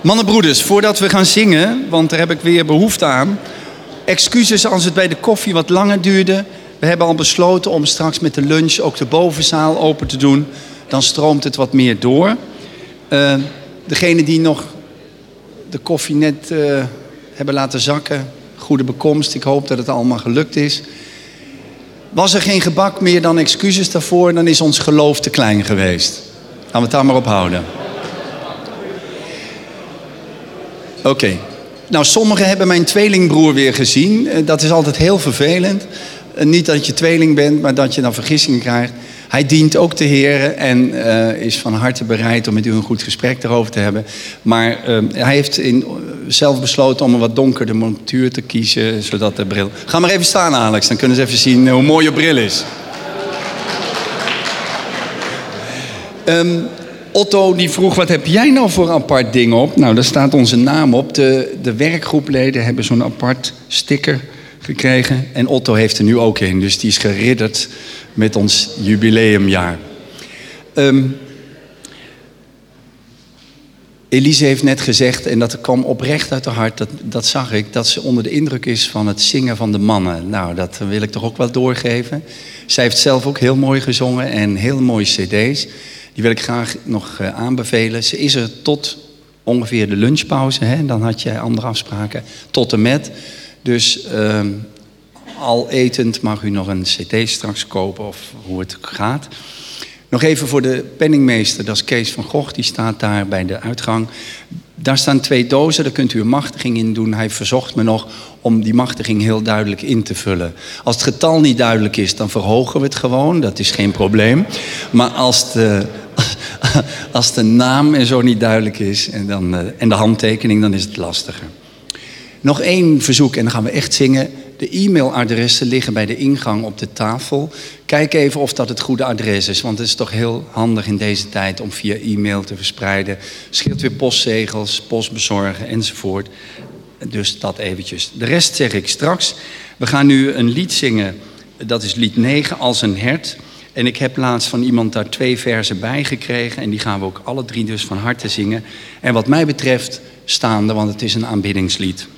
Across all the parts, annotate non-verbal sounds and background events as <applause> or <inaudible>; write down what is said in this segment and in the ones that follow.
Mannenbroeders, voordat we gaan zingen, want daar heb ik weer behoefte aan. Excuses als het bij de koffie wat langer duurde. We hebben al besloten om straks met de lunch ook de bovenzaal open te doen. Dan stroomt het wat meer door. Uh, degene die nog de koffie net uh, hebben laten zakken, goede bekomst. Ik hoop dat het allemaal gelukt is. Was er geen gebak meer dan excuses daarvoor, dan is ons geloof te klein geweest. Laten we het daar maar op houden. Oké. Nou, sommigen hebben mijn tweelingbroer weer gezien. Eh, dat is altijd heel vervelend. Eh, niet dat je tweeling bent, maar dat je dan vergissingen krijgt. Hij dient ook de heren en uh, is van harte bereid om met u een goed gesprek erover te hebben. Maar hij heeft in, zelf besloten om een wat donkerder montuur te kiezen, zodat de bril... Ga maar even staan, Alex, dan kunnen ze even zien hoe mooi je bril is. Um, Otto die vroeg, wat heb jij nou voor apart ding op? Nou, daar staat onze naam op. De, de werkgroepleden hebben zo'n apart sticker gekregen. En Otto heeft er nu ook een, dus die is geridderd met ons jubileumjaar. Um, Elise heeft net gezegd, en dat kwam oprecht uit haar hart, dat, dat zag ik, dat ze onder de indruk is van het zingen van de mannen. Nou, dat wil ik toch ook wel doorgeven. Zij heeft zelf ook heel mooi gezongen en heel mooie cd's. Die wil ik graag nog uh, aanbevelen. Ze is er tot ongeveer de lunchpauze. Hè? Dan had jij andere afspraken. Tot en met. Dus uh, al etend mag u nog een cd straks kopen of hoe het gaat. Nog even voor de penningmeester, dat is Kees van Gogh, die staat daar bij de uitgang. Daar staan twee dozen, daar kunt u een machtiging in doen. Hij verzocht me nog om die machtiging heel duidelijk in te vullen. Als het getal niet duidelijk is, dan verhogen we het gewoon, dat is geen probleem. Maar als de, <laughs> als de naam en zo niet duidelijk is en, dan, eh, en de handtekening, dan is het lastiger. Nog één verzoek en dan gaan we echt zingen. De e-mailadressen liggen bij de ingang op de tafel. Kijk even of dat het goede adres is, want het is toch heel handig in deze tijd om via e-mail te verspreiden. Scheelt weer postzegels, postbezorgen enzovoort. Dus dat eventjes. De rest zeg ik straks. We gaan nu een lied zingen. Dat is lied 9, Als een hert. En ik heb laatst van iemand daar twee versen bij gekregen. En die gaan we ook alle drie dus van harte zingen. En wat mij betreft staande, want het is een aanbiddingslied.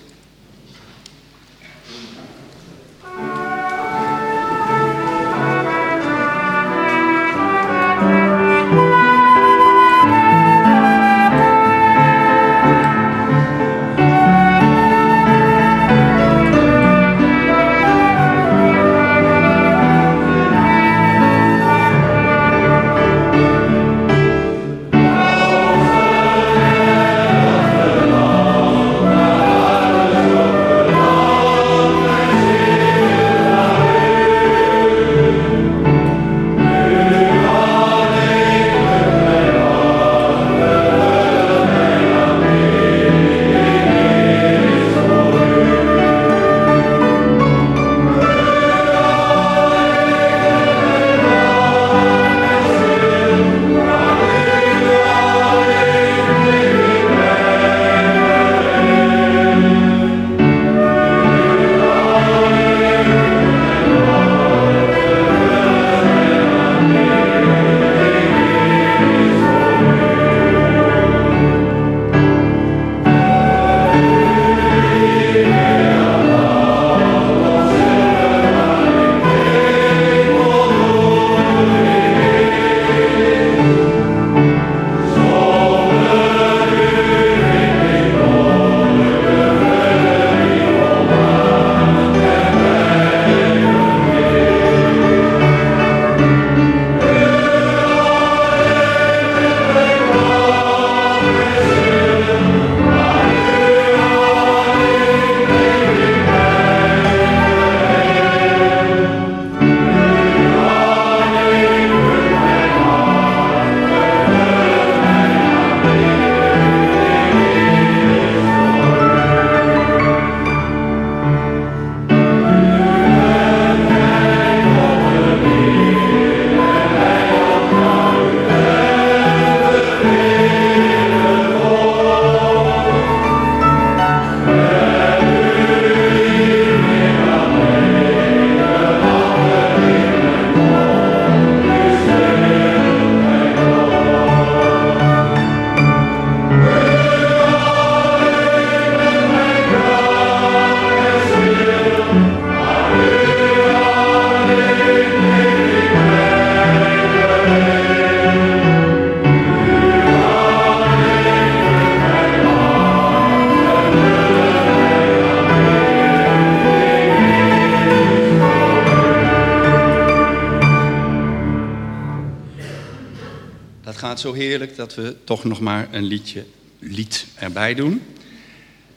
Zo heerlijk dat we toch nog maar een liedje, lied erbij doen.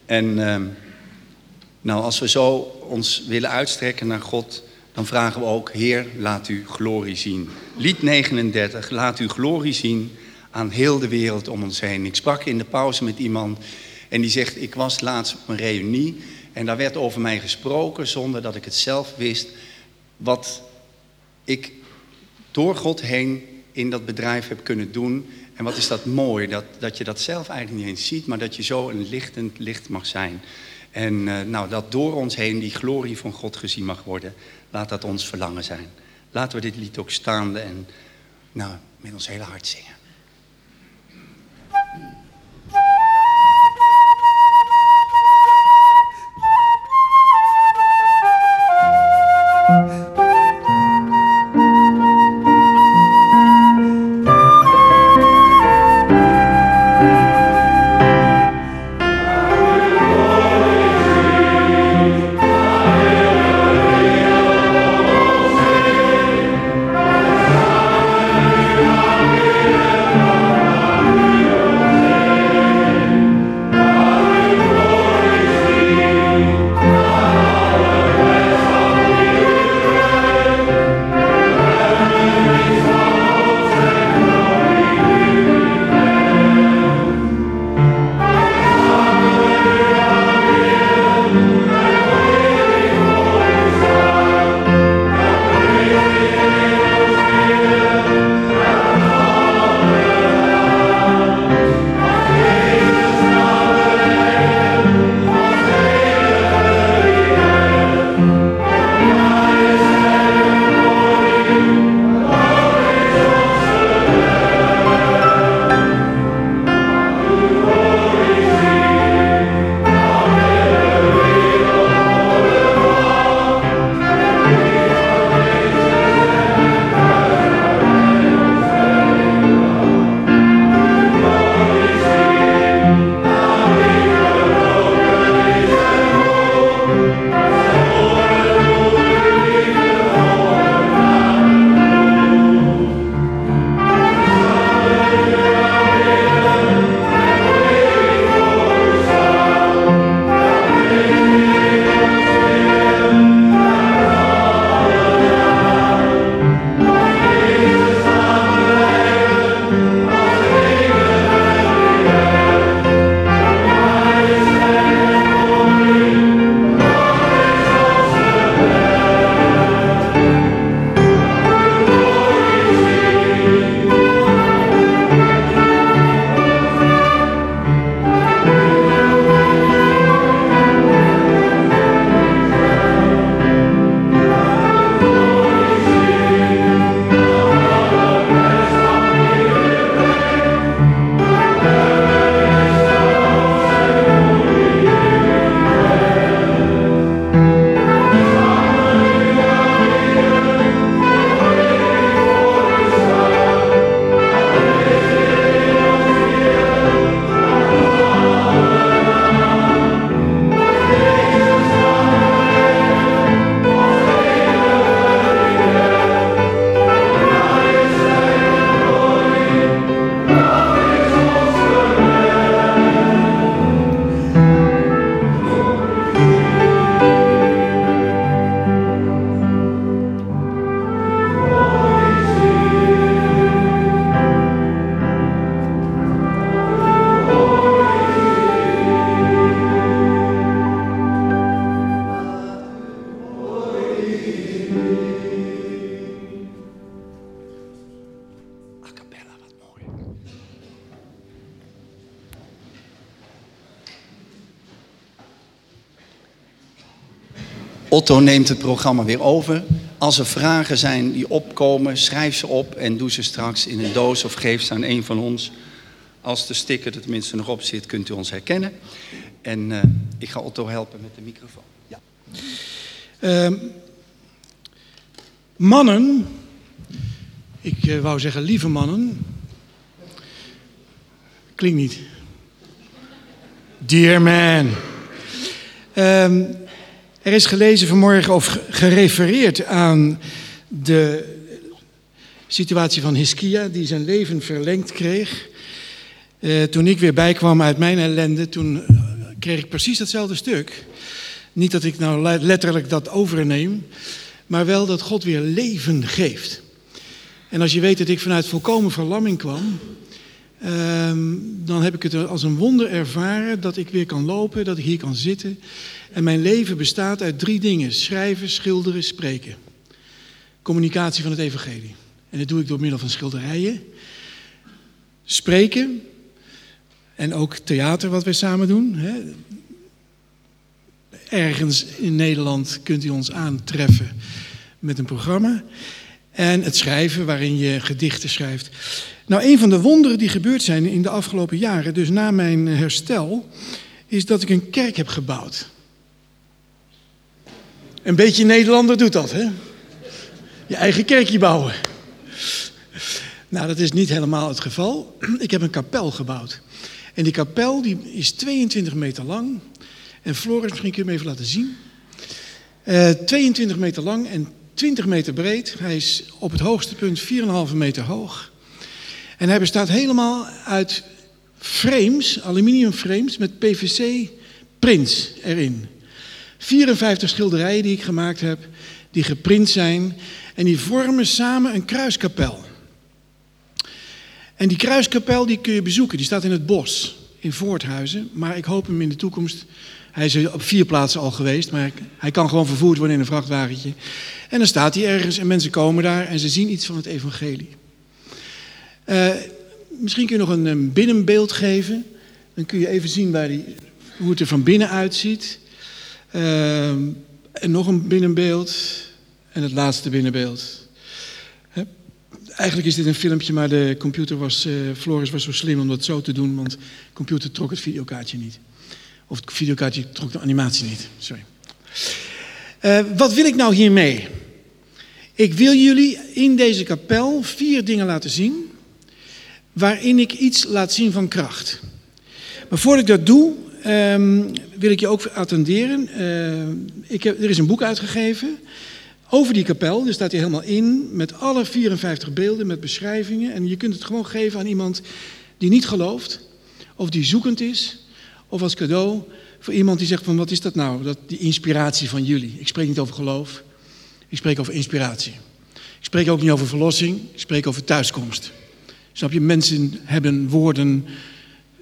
En ehm, nou, als we zo ons willen uitstrekken naar God, dan vragen we ook, Heer, laat u glorie zien. Lied 39, laat u glorie zien aan heel de wereld om ons heen. Ik sprak in de pauze met iemand en die zegt, ik was laatst op een reunie en daar werd over mij gesproken zonder dat ik het zelf wist. Wat ik door God heen in dat bedrijf heb kunnen doen. En wat is dat mooi, dat, dat je dat zelf eigenlijk niet eens ziet, maar dat je zo een lichtend licht mag zijn. En uh, nou, dat door ons heen die glorie van God gezien mag worden, laat dat ons verlangen zijn. Laten we dit lied ook staande en nou, met ons hele hart zingen. Otto neemt het programma weer over. Als er vragen zijn die opkomen, schrijf ze op en doe ze straks in een doos of geef ze aan een van ons. Als de sticker er tenminste nog op zit, kunt u ons herkennen. En uh, ik ga Otto helpen met de microfoon. Ja. Uh, mannen, ik uh, wou zeggen lieve mannen. Klinkt niet. Dear man. Uh, er is gelezen vanmorgen of gerefereerd aan de situatie van Hiskia, die zijn leven verlengd kreeg. Uh, toen ik weer bijkwam uit mijn ellende, toen kreeg ik precies hetzelfde stuk. Niet dat ik nou letterlijk dat overneem, maar wel dat God weer leven geeft. En als je weet dat ik vanuit volkomen verlamming kwam, Ehm, dan heb ik het als een wonder ervaren dat ik weer kan lopen, dat ik hier kan zitten. En mijn leven bestaat uit drie dingen: schrijven, schilderen, spreken. Communicatie van het evangelie. En dat doe ik door middel van schilderijen. Spreken. En ook theater, wat wij samen doen. Hè. Ergens in Nederland kunt u ons aantreffen met een programma. En het schrijven, waarin je gedichten schrijft. Nou, een van de wonderen die gebeurd zijn in de afgelopen jaren, dus na mijn herstel, is dat ik een kerk heb gebouwd. Een beetje Nederlander doet dat, hè? Je eigen kerkje bouwen. Nou, dat is niet helemaal het geval. Ik heb een kapel gebouwd. En die kapel die is 22 meter lang. En Floris, misschien kun je hem even laten zien. Uh, eh, 22 meter lang en 20 meter breed. Hij is op het hoogste punt 4,5 meter hoog. En hij bestaat helemaal uit frames, aluminium frames met PVC prints erin. 54 schilderijen die ik gemaakt heb, die geprint zijn en die vormen samen een kruiskapel. En die kruiskapel die kun je bezoeken, die staat in het bos in Voorthuizen, maar ik hoop hem in de toekomst. Hij is op vier plaatsen al geweest, maar hij kan gewoon vervoerd worden in een vrachtwagentje. En dan staat hij ergens en mensen komen daar en ze zien iets van het evangelie. Uh, misschien kun je nog een, een, binnenbeeld geven. Dan kun je even zien waar die, hoe het er van binnen uitziet. Uh, en nog een binnenbeeld. En het laatste binnenbeeld. Eigenlijk is dit een filmpje, maar de computer was, uh, Floris was zo slim om dat zo te doen, want de computer trok het videokaartje niet. Of het videokaartje trok de animatie niet. Sorry. Uh, wat wil ik nou hiermee? Ik wil jullie in deze kapel vier dingen laten zien waarin ik iets laat zien van kracht. Maar voordat ik dat doe, um, wil ik je ook attenderen. Uh, ik heb, er is een boek uitgegeven over die kapel. Daar staat hij helemaal in met alle 54 beelden, met beschrijvingen. En je kunt het gewoon geven aan iemand die niet gelooft, of die zoekend is, of als cadeau voor iemand die zegt van wat is dat nou, dat, die inspiratie van jullie. Ik spreek niet over geloof, ik spreek over inspiratie. Ik spreek ook niet over verlossing, ik spreek over thuiskomst. Snap je? Mensen hebben woorden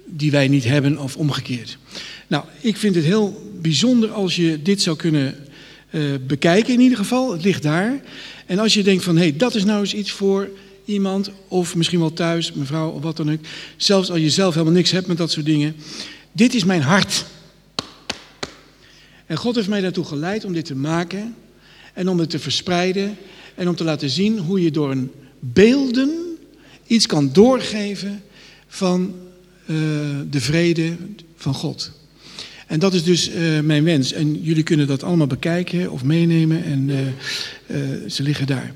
die wij niet hebben of omgekeerd. Nou, ik vind het heel bijzonder als je dit zou kunnen uh, bekijken in ieder geval. Het ligt daar. En als je denkt van, hé, hey, dat is nou eens iets voor iemand, of misschien wel thuis, mevrouw of wat dan ook. Zelfs als je zelf helemaal niks hebt met dat soort dingen. Dit is mijn hart. En God heeft mij daartoe geleid om dit te maken en om het te verspreiden en om te laten zien hoe je door een beelden iets kan doorgeven van uh, de vrede van God. En dat is dus uh, mijn wens. En jullie kunnen dat allemaal bekijken of meenemen en uh, ze liggen daar.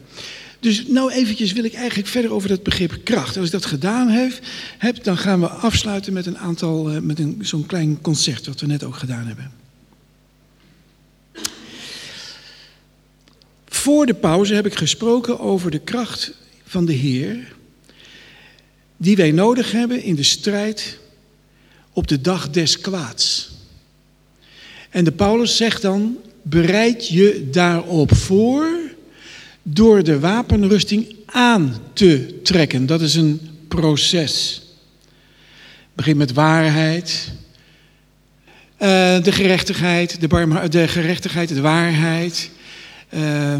Dus nou eventjes wil ik eigenlijk verder over dat begrip kracht. Als ik dat gedaan heb, heb dan gaan we afsluiten met een aantal, met een, zo'n klein concert wat we net ook gedaan hebben. Voor de pauze heb ik gesproken over de kracht van de Heer die wij nodig hebben in de strijd op de dag des kwaads. En de Paulus zegt dan, bereid je daarop voor door de wapenrusting aan te trekken. Dat is een proces. Het begint met waarheid, uh, de gerechtigheid, de, de gerechtigheid, de waarheid, uh,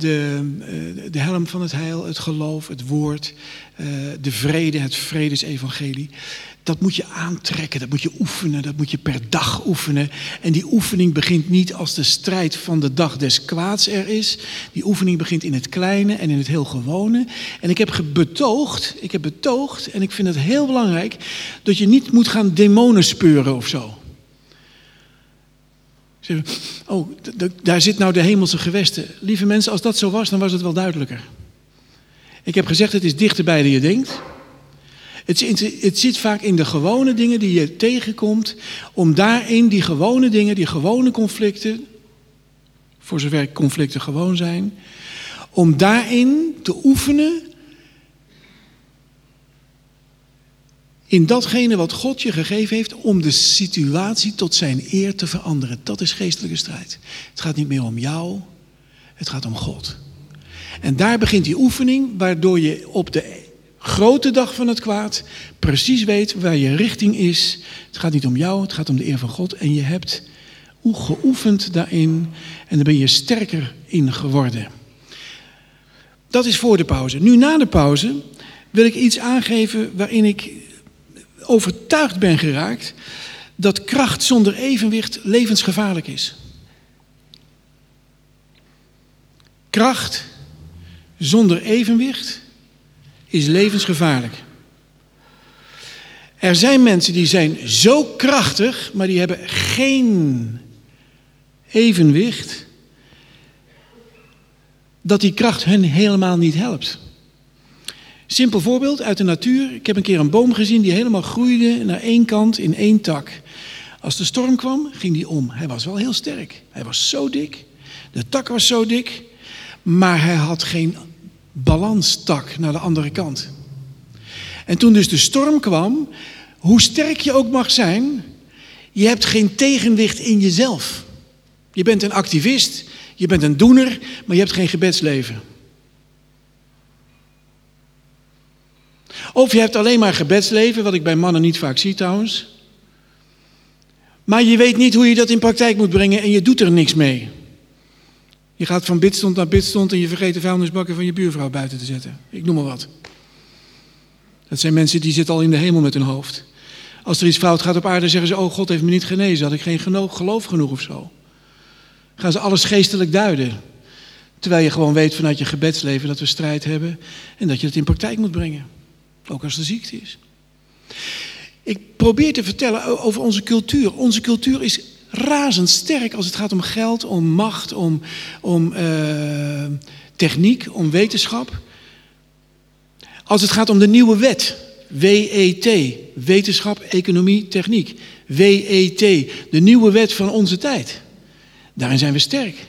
de, uh, de helm van het heil, het geloof, het woord, uh, de vrede, het vredesevangelie. Dat moet je aantrekken, dat moet je oefenen, dat moet je per dag oefenen. En die oefening begint niet als de strijd van de dag des kwaads er is. Die oefening begint in het kleine en in het heel gewone. En ik heb betoogd, ik heb betoogd, en ik vind het heel belangrijk, dat je niet moet gaan demonen speuren of zo. Oh, daar zit nou de hemelse gewesten. Lieve mensen, als dat zo was, dan was het wel duidelijker. Ik heb gezegd, het is dichterbij dan je denkt. Het, het, zit vaak in de gewone dingen die je tegenkomt, om daarin die gewone dingen, die gewone conflicten, voor zover conflicten gewoon zijn, Om daarin te oefenen in datgene wat God je gegeven heeft om de situatie tot zijn eer te veranderen. Dat is geestelijke strijd. Het gaat niet meer om jou, het gaat om God. En daar begint die oefening, waardoor je op de grote dag van het kwaad precies weet waar je richting is. Het gaat niet om jou, het gaat om de eer van God. En je hebt geoefend daarin en daar ben je sterker in geworden. Dat is voor de pauze. Nu na de pauze wil ik iets aangeven waarin ik overtuigd ben geraakt dat kracht zonder evenwicht levensgevaarlijk is. Kracht zonder evenwicht is levensgevaarlijk. Er zijn mensen die zijn zo krachtig, maar die hebben geen evenwicht, dat die kracht hen helemaal niet helpt. Simpel voorbeeld uit de natuur. Ik heb een keer een boom gezien die helemaal groeide naar één kant in één tak. Als de storm kwam, ging die om. Hij was wel heel sterk. Hij was zo dik. De tak was zo dik. Maar hij had geen balanstak naar de andere kant. En toen dus de storm kwam, hoe sterk je ook mag zijn, je hebt geen tegenwicht in jezelf. Je bent een activist, je bent een doener, maar je hebt geen gebedsleven. Of je hebt alleen maar gebedsleven, wat ik bij mannen niet vaak zie trouwens. Maar je weet niet hoe je dat in praktijk moet brengen en je doet er niks mee. Je gaat van bidstond naar bidstond en je vergeet de vuilnisbakken van je buurvrouw buiten te zetten. Ik noem maar wat. Dat zijn mensen die zitten al in de hemel met hun hoofd. Als er iets fout gaat op aarde, zeggen ze: Oh, God heeft me niet genezen. Had ik geen geloof genoeg of zo. Gaan ze alles geestelijk duiden. Terwijl je gewoon weet vanuit je gebedsleven dat we strijd hebben en dat je het in praktijk moet brengen. Ook als er ziekte is. Ik probeer te vertellen over onze cultuur. Onze cultuur is razendsterk als het gaat om geld, om macht, om, om uh, techniek, om wetenschap. Als het gaat om de nieuwe wet, WET, wetenschap, economie, techniek. WET, de nieuwe wet van onze tijd. Daarin zijn we sterk.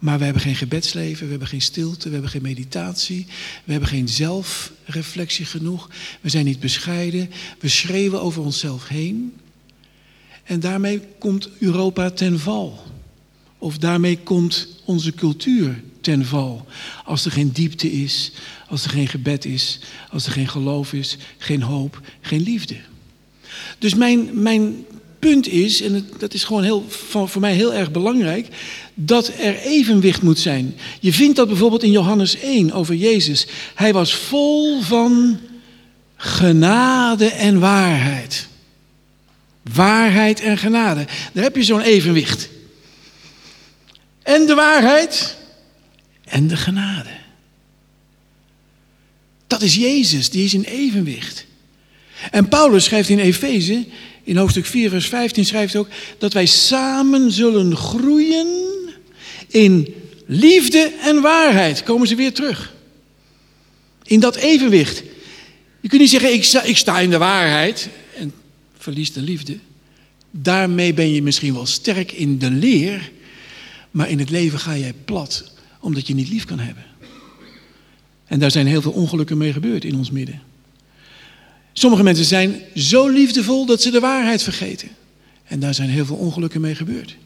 Maar we hebben geen gebedsleven, we hebben geen stilte, we hebben geen meditatie, we hebben geen zelfreflectie genoeg. We zijn niet bescheiden, we schreeuwen over onszelf heen. En daarmee komt Europa ten val. Of daarmee komt onze cultuur ten val. Als er geen diepte is, als er geen gebed is, als er geen geloof is, geen hoop, geen liefde. Dus mijn, mijn punt is, en dat is gewoon heel, voor mij heel erg belangrijk, dat er evenwicht moet zijn. Je vindt dat bijvoorbeeld in Johannes 1 over Jezus. Hij was vol van genade en waarheid. Waarheid en genade. Daar heb je zo'n evenwicht. En de waarheid en de genade. Dat is Jezus, die is in evenwicht. En Paulus schrijft in Efeze, in hoofdstuk 4, vers 15 schrijft ook dat wij samen zullen groeien in liefde en waarheid. Komen ze weer terug. In dat evenwicht. Je kunt niet zeggen, ik sta, ik sta in de waarheid en verlies de liefde. Daarmee ben je misschien wel sterk in de leer, maar in het leven ga jij plat, omdat je niet lief kan hebben. En daar zijn heel veel ongelukken mee gebeurd in ons midden. Sommige mensen zijn zo liefdevol dat ze de waarheid vergeten. En daar zijn heel veel ongelukken mee gebeurd.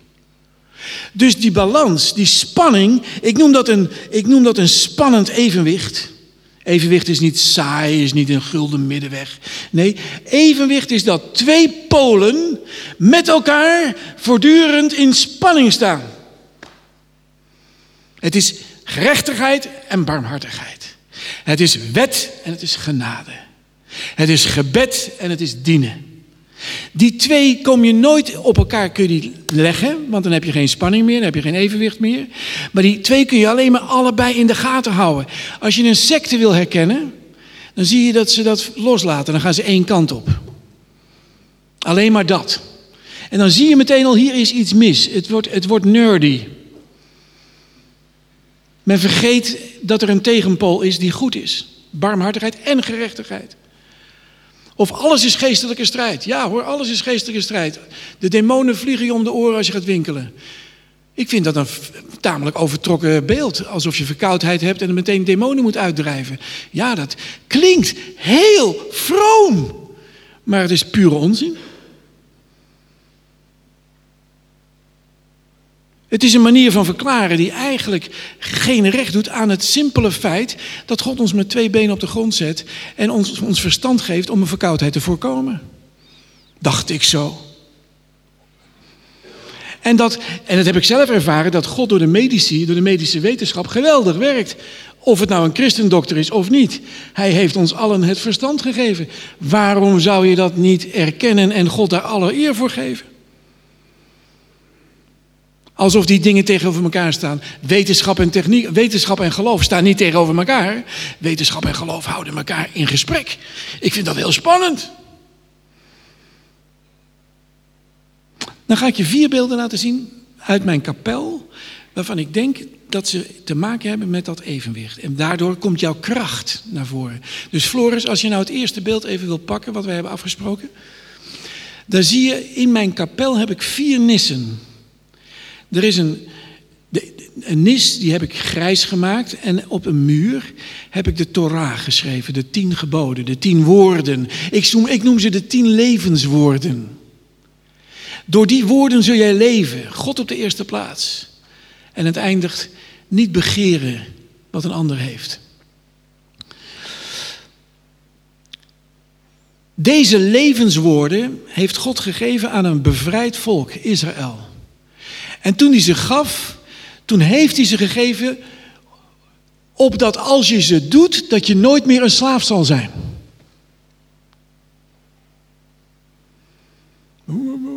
Dus die balans, die spanning, ik noem dat een, ik noem dat een spannend evenwicht. Evenwicht is niet saai, is niet een gulden middenweg. Nee, evenwicht is dat twee polen met elkaar voortdurend in spanning staan. Het is gerechtigheid en barmhartigheid. Het is wet en het is genade. Het is gebed en het is dienen. Die twee kom je nooit op elkaar kun leggen, want dan heb je geen spanning meer, dan heb je geen evenwicht meer. Maar die twee kun je alleen maar allebei in de gaten houden. Als je een secte wil herkennen, dan zie je dat ze dat loslaten. Dan gaan ze één kant op. Alleen maar dat. En dan zie je meteen al, hier is iets mis. Het wordt, het wordt nerdy. Men vergeet dat er een tegenpool is die goed is. Barmhartigheid en gerechtigheid. Of alles is geestelijke strijd. Ja hoor, alles is geestelijke strijd. De demonen vliegen je om de oren als je gaat winkelen. Ik vind dat een tamelijk overtrokken beeld. Alsof je verkoudheid hebt en meteen demonen moet uitdrijven. Ja, dat klinkt heel vroom. Maar het is pure onzin. Het is een manier van verklaren die eigenlijk geen recht doet aan het simpele feit dat God ons met twee benen op de grond zet en ons, ons verstand geeft om een verkoudheid te voorkomen. Dacht ik zo. En dat, en dat heb ik zelf ervaren, dat God door de medici, door de medische wetenschap geweldig werkt. Of het nou een christendokter is of niet. Hij heeft ons allen het verstand gegeven. Waarom zou je dat niet erkennen en God daar alle eer voor geven? Alsof die dingen tegenover elkaar staan. Wetenschap en techniek, wetenschap en geloof staan niet tegenover elkaar. Wetenschap en geloof houden elkaar in gesprek. Ik vind dat heel spannend. Dan ga ik je vier beelden laten zien uit mijn kapel, waarvan ik denk dat ze te maken hebben met dat evenwicht. En daardoor komt jouw kracht naar voren. Dus Floris, als je nou het eerste beeld even wilt pakken, wat we hebben afgesproken. Dan zie je, in mijn kapel heb ik vier nissen. Er is een, een nis, die heb ik grijs gemaakt. En op een muur heb ik de Torah geschreven, de tien geboden, de tien woorden. Ik noem, ik noem ze de tien levenswoorden. Door die woorden zul jij leven. God op de eerste plaats. En het eindigt niet begeren wat een ander heeft. Deze levenswoorden heeft God gegeven aan een bevrijd volk, Israël. En toen hij ze gaf, toen heeft hij ze gegeven opdat als je ze doet, dat je nooit meer een slaaf zal zijn.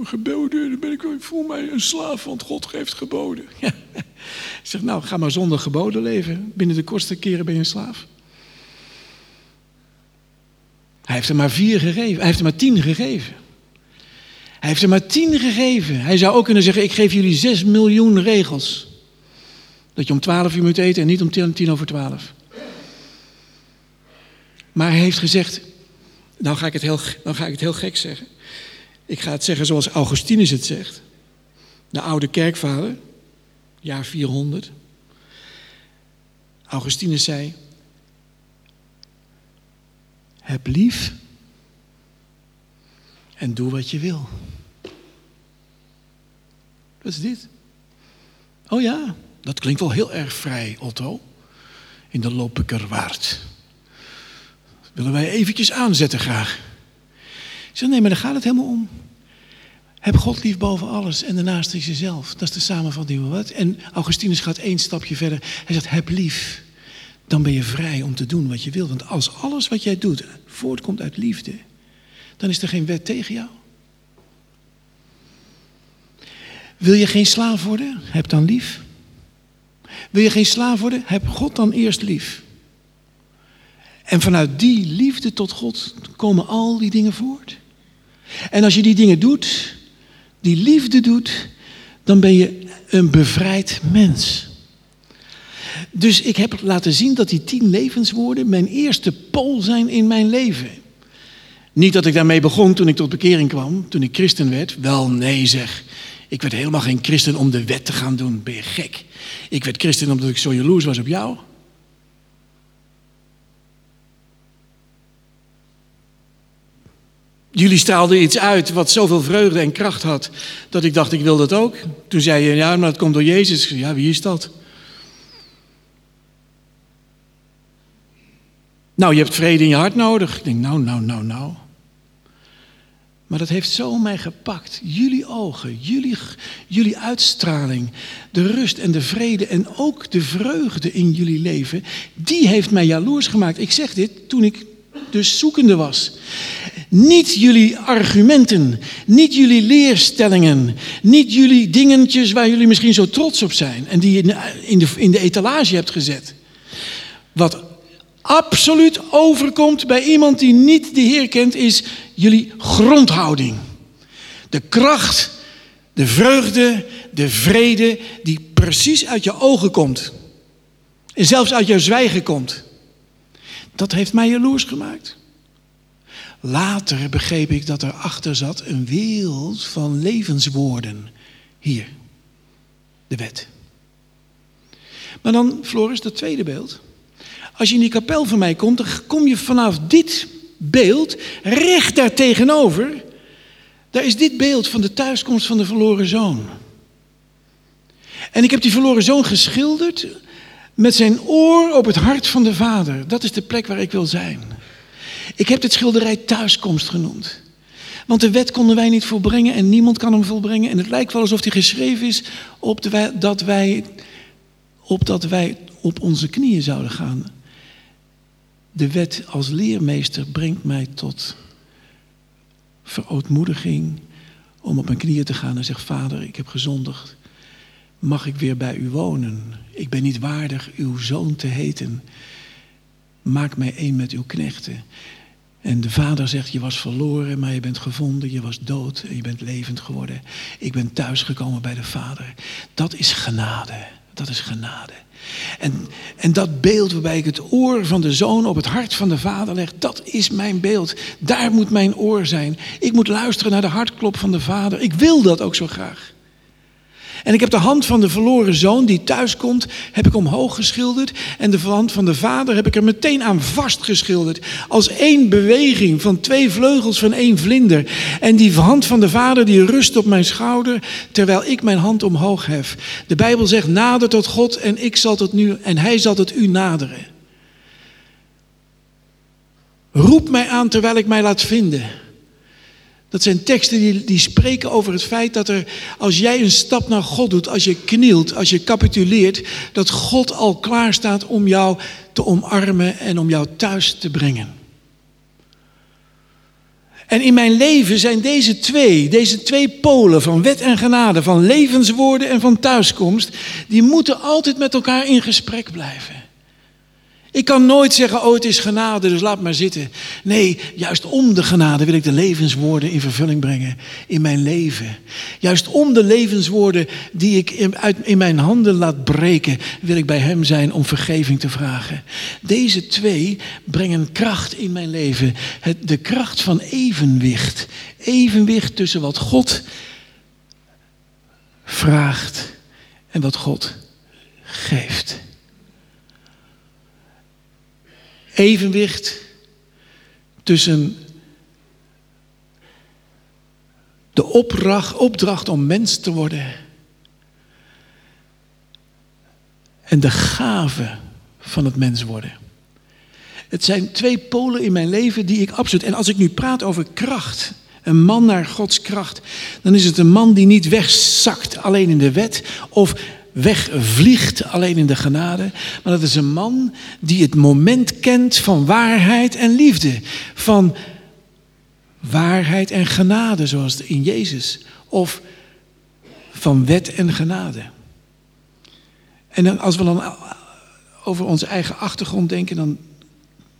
Geboden, dan ben ik, ik voel mij een slaaf, want God heeft geboden. <laughs> Ja. Ik zeg, nou, ga maar zonder geboden leven. Binnen de kortste keren ben je een slaaf. Hij heeft er maar vier gegeven. Hij heeft er maar tien gegeven. Hij heeft er maar tien gegeven. Hij zou ook kunnen zeggen, ik geef jullie zes miljoen regels. Dat je om twaalf uur moet eten en niet om tien, over twaalf. Maar hij heeft gezegd, nou ga ik het heel, nou ga ik het heel gek zeggen. Ik ga het zeggen zoals Augustinus het zegt. De oude kerkvader, jaar 400. Augustinus zei: Heb lief en doe wat je wil. Wat is dit? Oh ja, dat klinkt wel heel erg vrij, Otto. In de Lopekerwaard. Willen wij eventjes aanzetten graag. Ik zeg, nee, maar daar gaat het helemaal om. Heb God lief boven alles en daarnaast is jezelf. Dat is de samenvatting wat. En Augustinus gaat één stapje verder. Hij zegt, heb lief. Dan ben je vrij om te doen wat je wil. Want als alles wat jij doet voortkomt uit liefde, dan is er geen wet tegen jou. Wil je geen slaaf worden? Heb dan lief. Wil je geen slaaf worden? Heb God dan eerst lief. En vanuit die liefde tot God komen al die dingen voort. En als je die dingen doet, die liefde doet, dan ben je een bevrijd mens. Dus ik heb laten zien dat die tien levenswoorden mijn eerste pool zijn in mijn leven. Niet dat ik daarmee begon toen ik tot bekering kwam, toen ik christen werd. Wel, nee zeg. Ik werd helemaal geen christen om de wet te gaan doen. Ben je gek? Ik werd christen omdat ik zo jaloers was op jou. Jullie straalden iets uit wat zoveel vreugde en kracht had, dat ik dacht, ik wil dat ook. Toen zei je, ja, maar dat komt door Jezus. Ja, wie is dat? Nou, je hebt vrede in je hart nodig. Ik denk, nou, nou, nou, nou. Maar dat heeft zo mij gepakt. Jullie ogen, jullie, jullie uitstraling, de rust en de vrede en ook de vreugde in jullie leven, die heeft mij jaloers gemaakt. Ik zeg dit toen ik dus zoekende was. Niet jullie argumenten, niet jullie leerstellingen, niet jullie dingetjes waar jullie misschien zo trots op zijn en die je in de, in de etalage hebt gezet. Wat absoluut overkomt bij iemand die niet de Heer kent, is jullie grondhouding. De kracht, de vreugde, de vrede die precies uit je ogen komt. En zelfs uit jouw zwijgen komt. Dat heeft mij jaloers gemaakt. Later begreep ik dat er achter zat een wereld van levenswoorden hier. De wet. Maar dan, Floris, dat tweede beeld. Als je in die kapel van mij komt, dan kom je vanaf dit beeld recht daar tegenover. Daar is dit beeld van de thuiskomst van de verloren zoon. En ik heb die verloren zoon geschilderd met zijn oor op het hart van de vader. Dat is de plek waar ik wil zijn. Ik heb dit schilderij thuiskomst genoemd. Want de wet konden wij niet volbrengen en niemand kan hem volbrengen. En het lijkt wel alsof die geschreven is op dat wij, opdat wij op onze knieën zouden gaan. De wet als leermeester brengt mij tot verootmoediging om op mijn knieën te gaan en zeg: Vader, ik heb gezondigd. Mag ik weer bij u wonen? Ik ben niet waardig uw zoon te heten. Maak mij één met uw knechten. En de vader zegt, je was verloren, maar je bent gevonden, je was dood en je bent levend geworden. Ik ben thuisgekomen bij de vader. Dat is genade, dat is genade. En, en dat beeld waarbij ik het oor van de zoon op het hart van de vader leg, dat is mijn beeld. Daar moet mijn oor zijn. Ik moet luisteren naar de hartklop van de vader. Ik wil dat ook zo graag. En ik heb de hand van de verloren zoon die thuis komt, heb ik omhoog geschilderd. En de hand van de vader heb ik er meteen aan vastgeschilderd. Als één beweging van twee vleugels van één vlinder. En die hand van de vader die rust op mijn schouder, terwijl ik mijn hand omhoog hef. De Bijbel zegt, nader tot God en ik zal tot nu, en hij zal tot u naderen. Roep mij aan terwijl ik mij laat vinden. Dat zijn teksten die, die spreken over het feit dat er, als jij een stap naar God doet, als je knielt, als je capituleert, dat God al klaar staat om jou te omarmen en om jou thuis te brengen. En in mijn leven zijn deze twee, deze twee polen van wet en genade, van levenswoorden en van thuiskomst, die moeten altijd met elkaar in gesprek blijven. Ik kan nooit zeggen, oh het is genade, dus laat maar zitten. Nee, juist om de genade wil ik de levenswoorden in vervulling brengen in mijn leven. Juist om de levenswoorden die ik in, uit, in mijn handen laat breken, wil ik bij Hem zijn om vergeving te vragen. Deze twee brengen kracht in mijn leven. Het, de kracht van evenwicht. Evenwicht tussen wat God vraagt en wat God geeft. Evenwicht tussen de opdracht, opdracht om mens te worden en de gave van het mens worden. Het zijn twee polen in mijn leven die ik absoluut. En als ik nu praat over kracht, een man naar Gods kracht, dan is het een man die niet wegzakt alleen in de wet of wegvliegt alleen in de genade. Maar dat is een man die het moment kent van waarheid en liefde. Van waarheid en genade, zoals in Jezus. Of van wet en genade. En dan, als we dan over onze eigen achtergrond denken, dan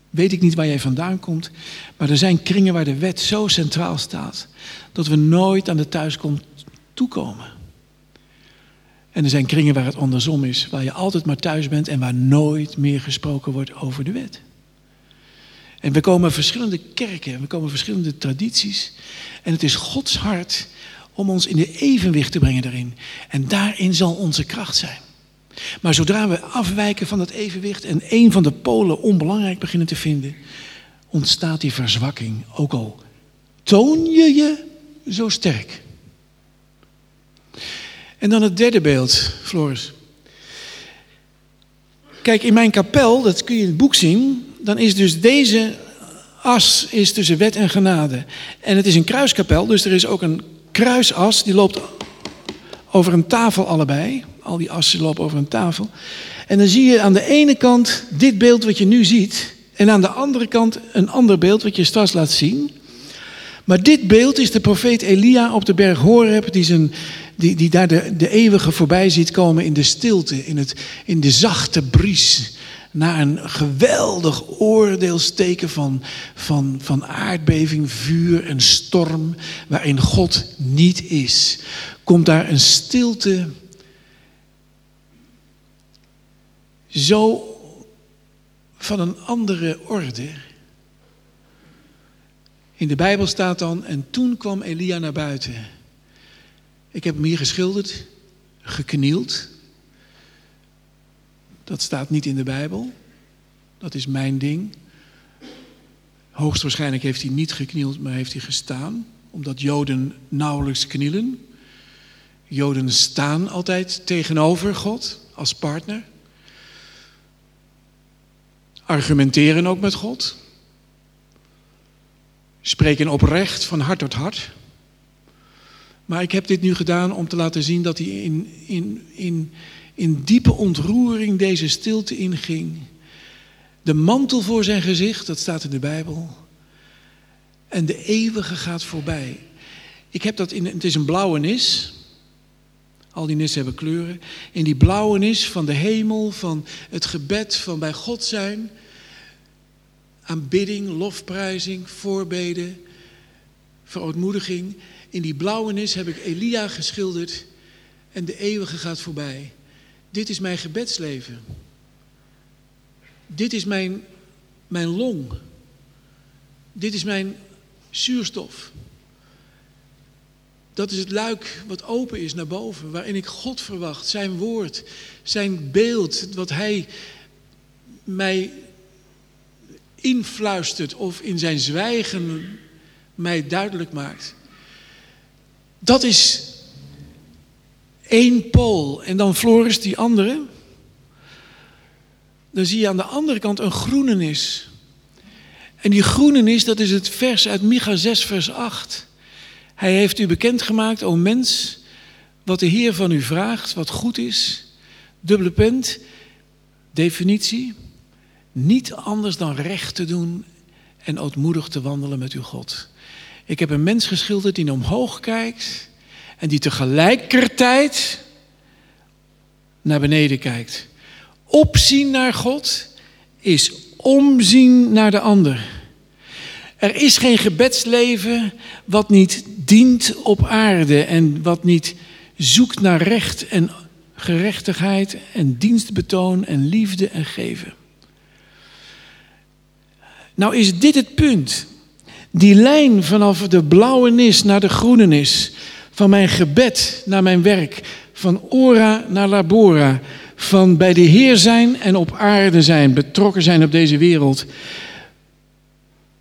weet ik niet waar jij vandaan komt. Maar er zijn kringen waar de wet zo centraal staat, dat we nooit aan de thuiskomst toekomen. En er zijn kringen waar het andersom is, waar je altijd maar thuis bent en waar nooit meer gesproken wordt over de wet. En we komen verschillende kerken, we komen verschillende tradities. En het is Gods hart om ons in de evenwicht te brengen daarin. En daarin zal onze kracht zijn. Maar zodra we afwijken van dat evenwicht en een van de polen onbelangrijk beginnen te vinden, ontstaat die verzwakking. Ook al toon je je zo sterk. En dan het derde beeld, Floris. Kijk, in mijn kapel, dat kun je in het boek zien, dan is dus deze as is tussen wet en genade. En het is een kruiskapel, dus er is ook een kruisas, die loopt over een tafel allebei. Al die assen lopen over een tafel. En dan zie je aan de ene kant dit beeld wat je nu ziet. En aan de andere kant een ander beeld wat je straks laat zien. Maar dit beeld is de profeet Elia op de berg Horeb, die, zijn, die, die daar de, de eeuwige voorbij ziet komen in de stilte, in, het, in de zachte bries. Na een geweldig oordeelsteken van, van, van aardbeving, vuur en storm, waarin God niet is, komt daar een stilte. Zo van een andere orde in de Bijbel staat dan, en toen kwam Elia naar buiten. Ik heb hem hier geschilderd. geknield. Dat staat niet in de Bijbel. Dat is mijn ding. Hoogstwaarschijnlijk heeft hij niet geknield, maar heeft hij gestaan. Omdat Joden nauwelijks knielen. Joden staan altijd tegenover God als partner. Argumenteren ook met God. Spreken oprecht van hart tot hart. Maar ik heb dit nu gedaan om te laten zien dat hij in, in, in, in diepe ontroering deze stilte inging. De mantel voor zijn gezicht, dat staat in de Bijbel. En de eeuwige gaat voorbij. Ik heb dat in, het is een blauwe nis. Al die nissen hebben kleuren. In die blauwe nis van de hemel, van het gebed, van bij God zijn. Aanbidding, lofprijzing, voorbeden, verootmoediging. In die blauwe nis heb ik Elia geschilderd en de eeuwige gaat voorbij. Dit is mijn gebedsleven. Dit is mijn, mijn long. Dit is mijn zuurstof. Dat is het luik wat open is naar boven, waarin ik God verwacht, zijn woord, zijn beeld, wat Hij mij influistert of in zijn zwijgen mij duidelijk maakt. Dat is één pool. En dan Floris die andere. Dan zie je aan de andere kant een groenenis. En die groenenis, dat is het vers uit Micha 6, vers 8. Hij heeft u bekendgemaakt, o mens, wat de Heer van u vraagt, wat goed is. Dubbele punt, definitie. Niet anders dan recht te doen en ootmoedig te wandelen met uw God. Ik heb een mens geschilderd die omhoog kijkt en die tegelijkertijd naar beneden kijkt. Opzien naar God is omzien naar de ander. Er is geen gebedsleven wat niet dient op aarde en wat niet zoekt naar recht en gerechtigheid en dienstbetoon en liefde en geven. Nou is dit het punt. Die lijn vanaf de blauwe nis naar de groene nis, van mijn gebed naar mijn werk, van ora naar labora, van bij de Heer zijn en op aarde zijn, betrokken zijn op deze wereld,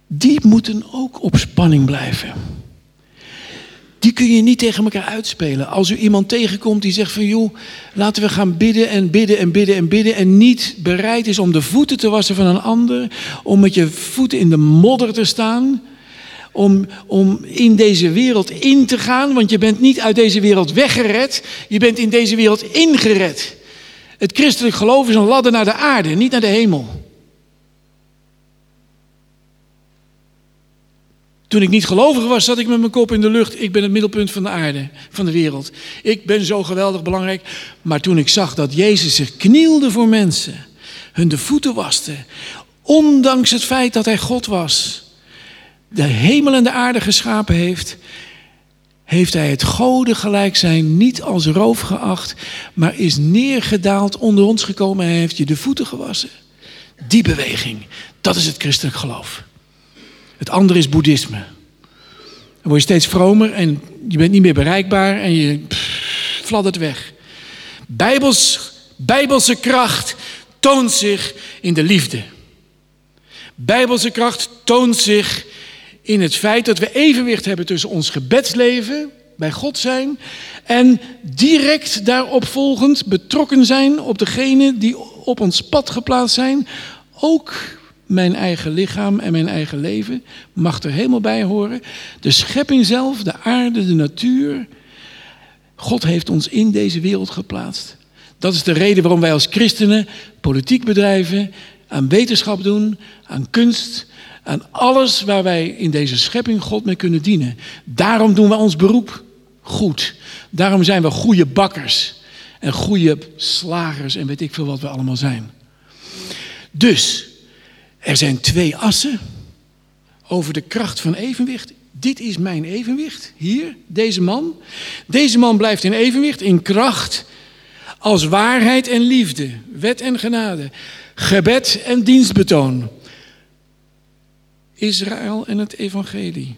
die moeten ook op spanning blijven. Die kun je niet tegen elkaar uitspelen. Als u iemand tegenkomt die zegt van joh, laten we gaan bidden en bidden en bidden en bidden en niet bereid is om de voeten te wassen van een ander, om met je voeten in de modder te staan, om, om in deze wereld in te gaan, want je bent niet uit deze wereld weggered, je bent in deze wereld ingered. Het christelijk geloof is een ladder naar de aarde, niet naar de hemel. Toen ik niet gelovig was, zat ik met mijn kop in de lucht. Ik ben het middelpunt van de aarde, van de wereld. Ik ben zo geweldig belangrijk. Maar toen ik zag dat Jezus zich knielde voor mensen, hun de voeten waste, ondanks het feit dat hij God was, de hemel en de aarde geschapen heeft, heeft hij het goden gelijk zijn niet als roof geacht, maar is neergedaald onder ons gekomen en heeft je de voeten gewassen. Die beweging, dat is het christelijk geloof. Het andere is boeddhisme. Dan word je steeds vromer en je bent niet meer bereikbaar en je pff, weg. Bijbels, Bijbelse kracht toont zich in de liefde. Bijbelse kracht toont zich in het feit dat we evenwicht hebben tussen ons gebedsleven, bij God zijn, en direct daarop volgend betrokken zijn op degene die op ons pad geplaatst zijn, ook mijn eigen lichaam en mijn eigen leven mag er helemaal bij horen. De schepping zelf, de aarde, de natuur. God heeft ons in deze wereld geplaatst. Dat is de reden waarom wij als christenen politiek bedrijven, aan wetenschap doen, aan kunst, aan alles waar wij in deze schepping God mee kunnen dienen. Daarom doen we ons beroep goed. Daarom zijn we goede bakkers en goede slagers en weet ik veel wat we allemaal zijn. Dus er zijn twee assen over de kracht van evenwicht. Dit is mijn evenwicht, hier, deze man. Deze man blijft in evenwicht, in kracht, als waarheid en liefde, wet en genade, gebed en dienstbetoon. Israël en het evangelie.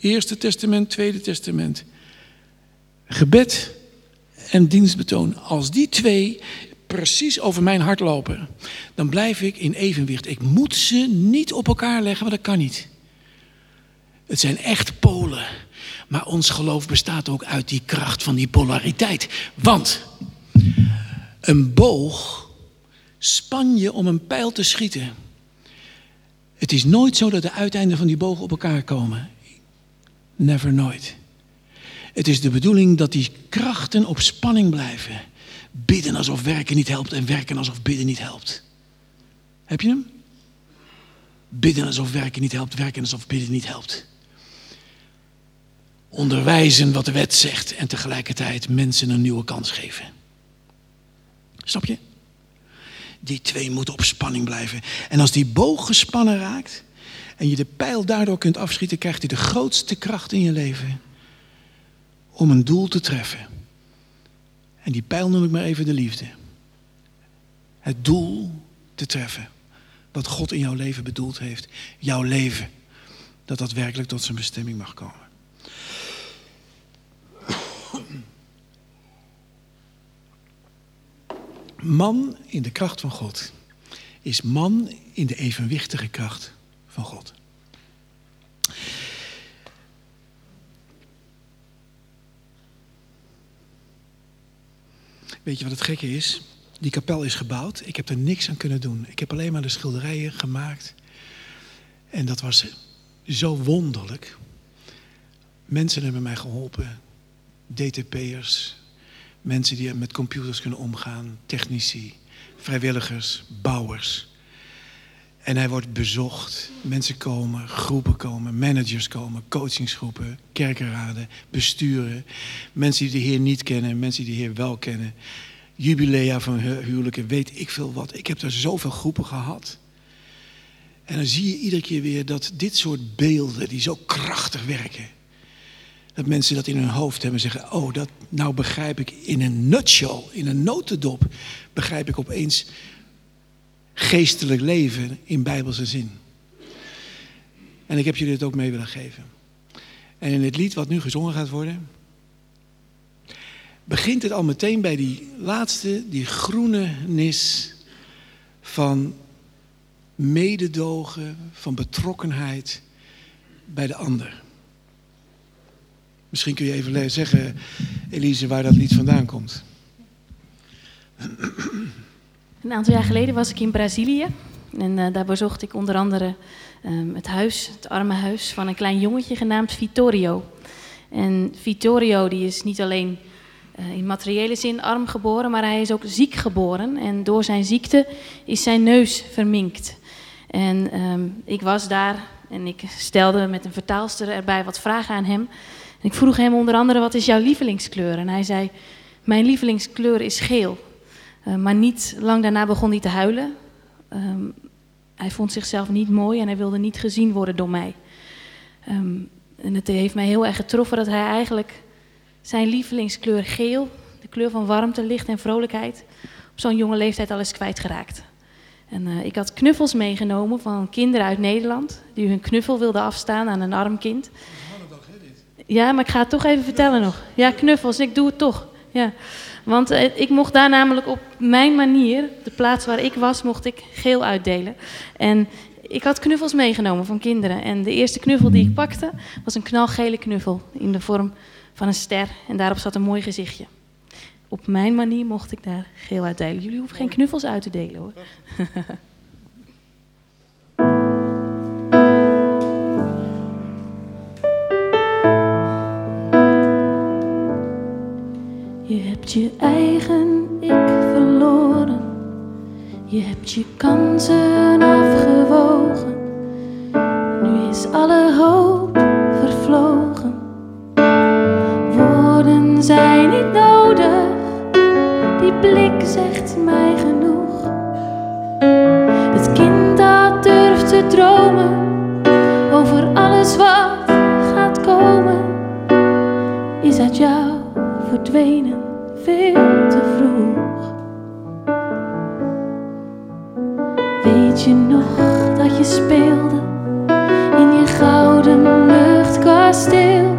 Eerste testament, tweede testament. Gebed en dienstbetoon, als die twee precies over mijn hart lopen, dan blijf ik in evenwicht. Ik moet ze niet op elkaar leggen, want dat kan niet. Het zijn echt polen. Maar ons geloof bestaat ook uit die kracht van die polariteit. Want een boog span je om een pijl te schieten. Het is nooit zo dat de uiteinden van die boog op elkaar komen. Never nooit. Het is de bedoeling dat die krachten op spanning blijven. Bidden alsof werken niet helpt en werken alsof bidden niet helpt. Heb je hem? Bidden alsof werken niet helpt, werken alsof bidden niet helpt. Onderwijzen wat de wet zegt en tegelijkertijd mensen een nieuwe kans geven. Snap je? Die twee moeten op spanning blijven. En als die boog gespannen raakt en je de pijl daardoor kunt afschieten, krijgt hij de grootste kracht in je leven om een doel te treffen. En die pijl noem ik maar even de liefde. Het doel te treffen. Wat God in jouw leven bedoeld heeft. Jouw leven. Dat dat werkelijk tot zijn bestemming mag komen. Man in de kracht van God is man in de evenwichtige kracht van God. Weet je wat het gekke is? Die kapel is gebouwd. Ik heb er niks aan kunnen doen. Ik heb alleen maar de schilderijen gemaakt. En dat was zo wonderlijk. Mensen hebben mij geholpen. DTP'ers, mensen die met computers kunnen omgaan, technici, vrijwilligers, bouwers. En hij wordt bezocht. Mensen komen, groepen komen, managers komen, coachingsgroepen, kerkenraden, besturen. Mensen die de Heer niet kennen, mensen die de Heer wel kennen. Jubilea van huwelijken, weet ik veel wat. Ik heb er zoveel groepen gehad. En dan zie je iedere keer weer dat dit soort beelden, die zo krachtig werken, dat mensen dat in hun hoofd hebben en zeggen: Oh, dat, nou begrijp ik in een nutshell, in een notendop, begrijp ik opeens geestelijk leven in bijbelse zin. En ik heb jullie het ook mee willen geven. En in het lied wat nu gezongen gaat worden, begint het al meteen bij die laatste, die groene nis van mededogen, van betrokkenheid bij de ander. Misschien kun je even zeggen, Elise, waar dat lied vandaan komt. Een aantal jaar geleden was ik in Brazilië. En uh, daar bezocht ik onder andere um, het huis, het arme huis van een klein jongetje genaamd Vittorio. En Vittorio die is niet alleen uh, in materiële zin arm geboren, maar hij is ook ziek geboren. En door zijn ziekte is zijn neus verminkt. En um, ik was daar en ik stelde met een vertaalster erbij wat vragen aan hem. Ik vroeg hem onder andere, wat is jouw lievelingskleur? En hij zei, mijn lievelingskleur is geel. Uh, maar niet lang daarna begon hij te huilen. Um, hij vond zichzelf niet mooi en hij wilde niet gezien worden door mij. Um, en het heeft mij heel erg getroffen dat hij eigenlijk zijn lievelingskleur geel, de kleur van warmte, licht en vrolijkheid, op zo'n jonge leeftijd al is kwijtgeraakt. En uh, ik had knuffels meegenomen van kinderen uit Nederland die hun knuffel wilden afstaan aan een arm kind. Ja, maar ik ga het toch even vertellen nog. Ja, knuffels, ik doe het toch. Ja. Want uh, ik mocht daar namelijk op mijn manier, de plaats waar ik was, mocht ik geel uitdelen. En ik had knuffels meegenomen van kinderen. En de eerste knuffel die ik pakte, was een knalgele knuffel in de vorm van een ster. En daarop zat een mooi gezichtje. Op mijn manier mocht ik daar geel uitdelen. Jullie hoeven geen knuffels uit te delen hoor. <laughs> hebt je eigen ik verloren. Je hebt je kansen afgewogen. Nu is alle hoop vervlogen. Woorden zijn niet nodig. Die blik zegt mij genoeg. Het kind dat durft te dromen over alles wat gaat komen, is uit jou verdwenen veel te vroeg. Weet je nog dat je speelde in je gouden luchtkasteel?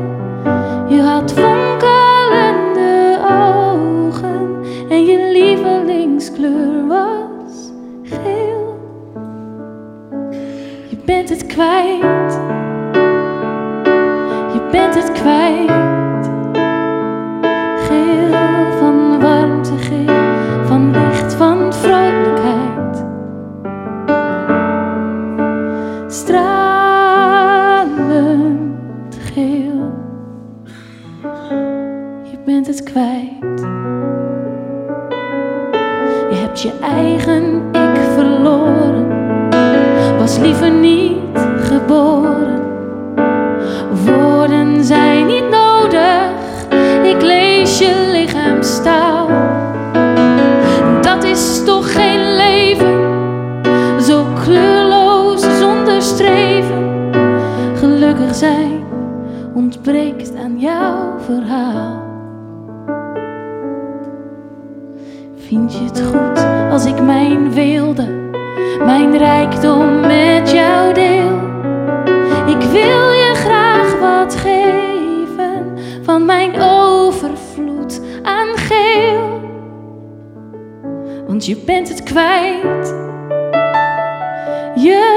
Je had fonkelende ogen en je lievelingskleur was geel. Je bent het kwijt. Je bent het kwijt. eigen ik verloren, was liever niet geboren. Woorden zijn niet nodig, ik lees je lichaamstaal. Dat is toch geen leven, zo kleurloos zonder streven. Gelukkig zijn ontbreekt aan jouw verhaal. Vind je het goed? wilde mijn rijkdom met jou deel. Ik wil je graag wat geven van mijn overvloed aan geel. Want je bent het kwijt. Je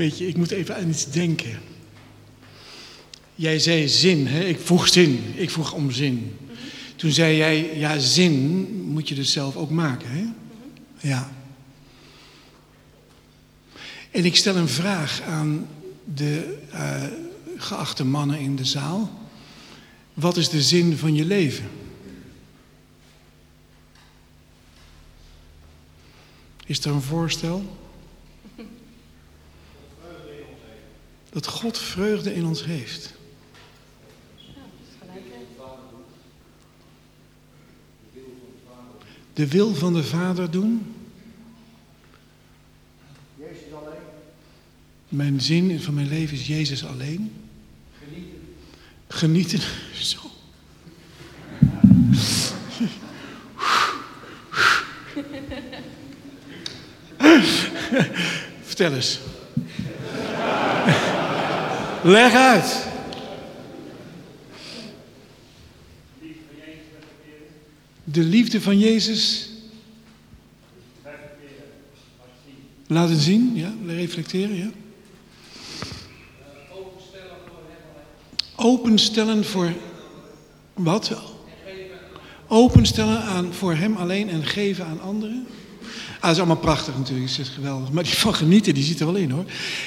Weet je, ik moet even aan iets denken. Jij zei zin, hè? ik vroeg zin, ik vroeg om zin. Toen zei jij, ja, zin moet je dus zelf ook maken, hè? Ja. En ik stel een vraag aan de uh, geachte mannen in de zaal. Wat is de zin van je leven? Is er een voorstel? Dat God vreugde in ons heeft. De wil van de Vader doen. Jezus alleen. Mijn zin van mijn leven is Jezus alleen. Genieten. Genieten. <laughs> Zo. Vertel eens. Leg uit. De liefde van Jezus. Laten zien, ja, reflecteren, ja. Openstellen voor wat? Openstellen aan, voor hem alleen en geven aan anderen. Ah, dat is allemaal prachtig natuurlijk, is geweldig. Maar die van genieten, die zit er wel in hoor.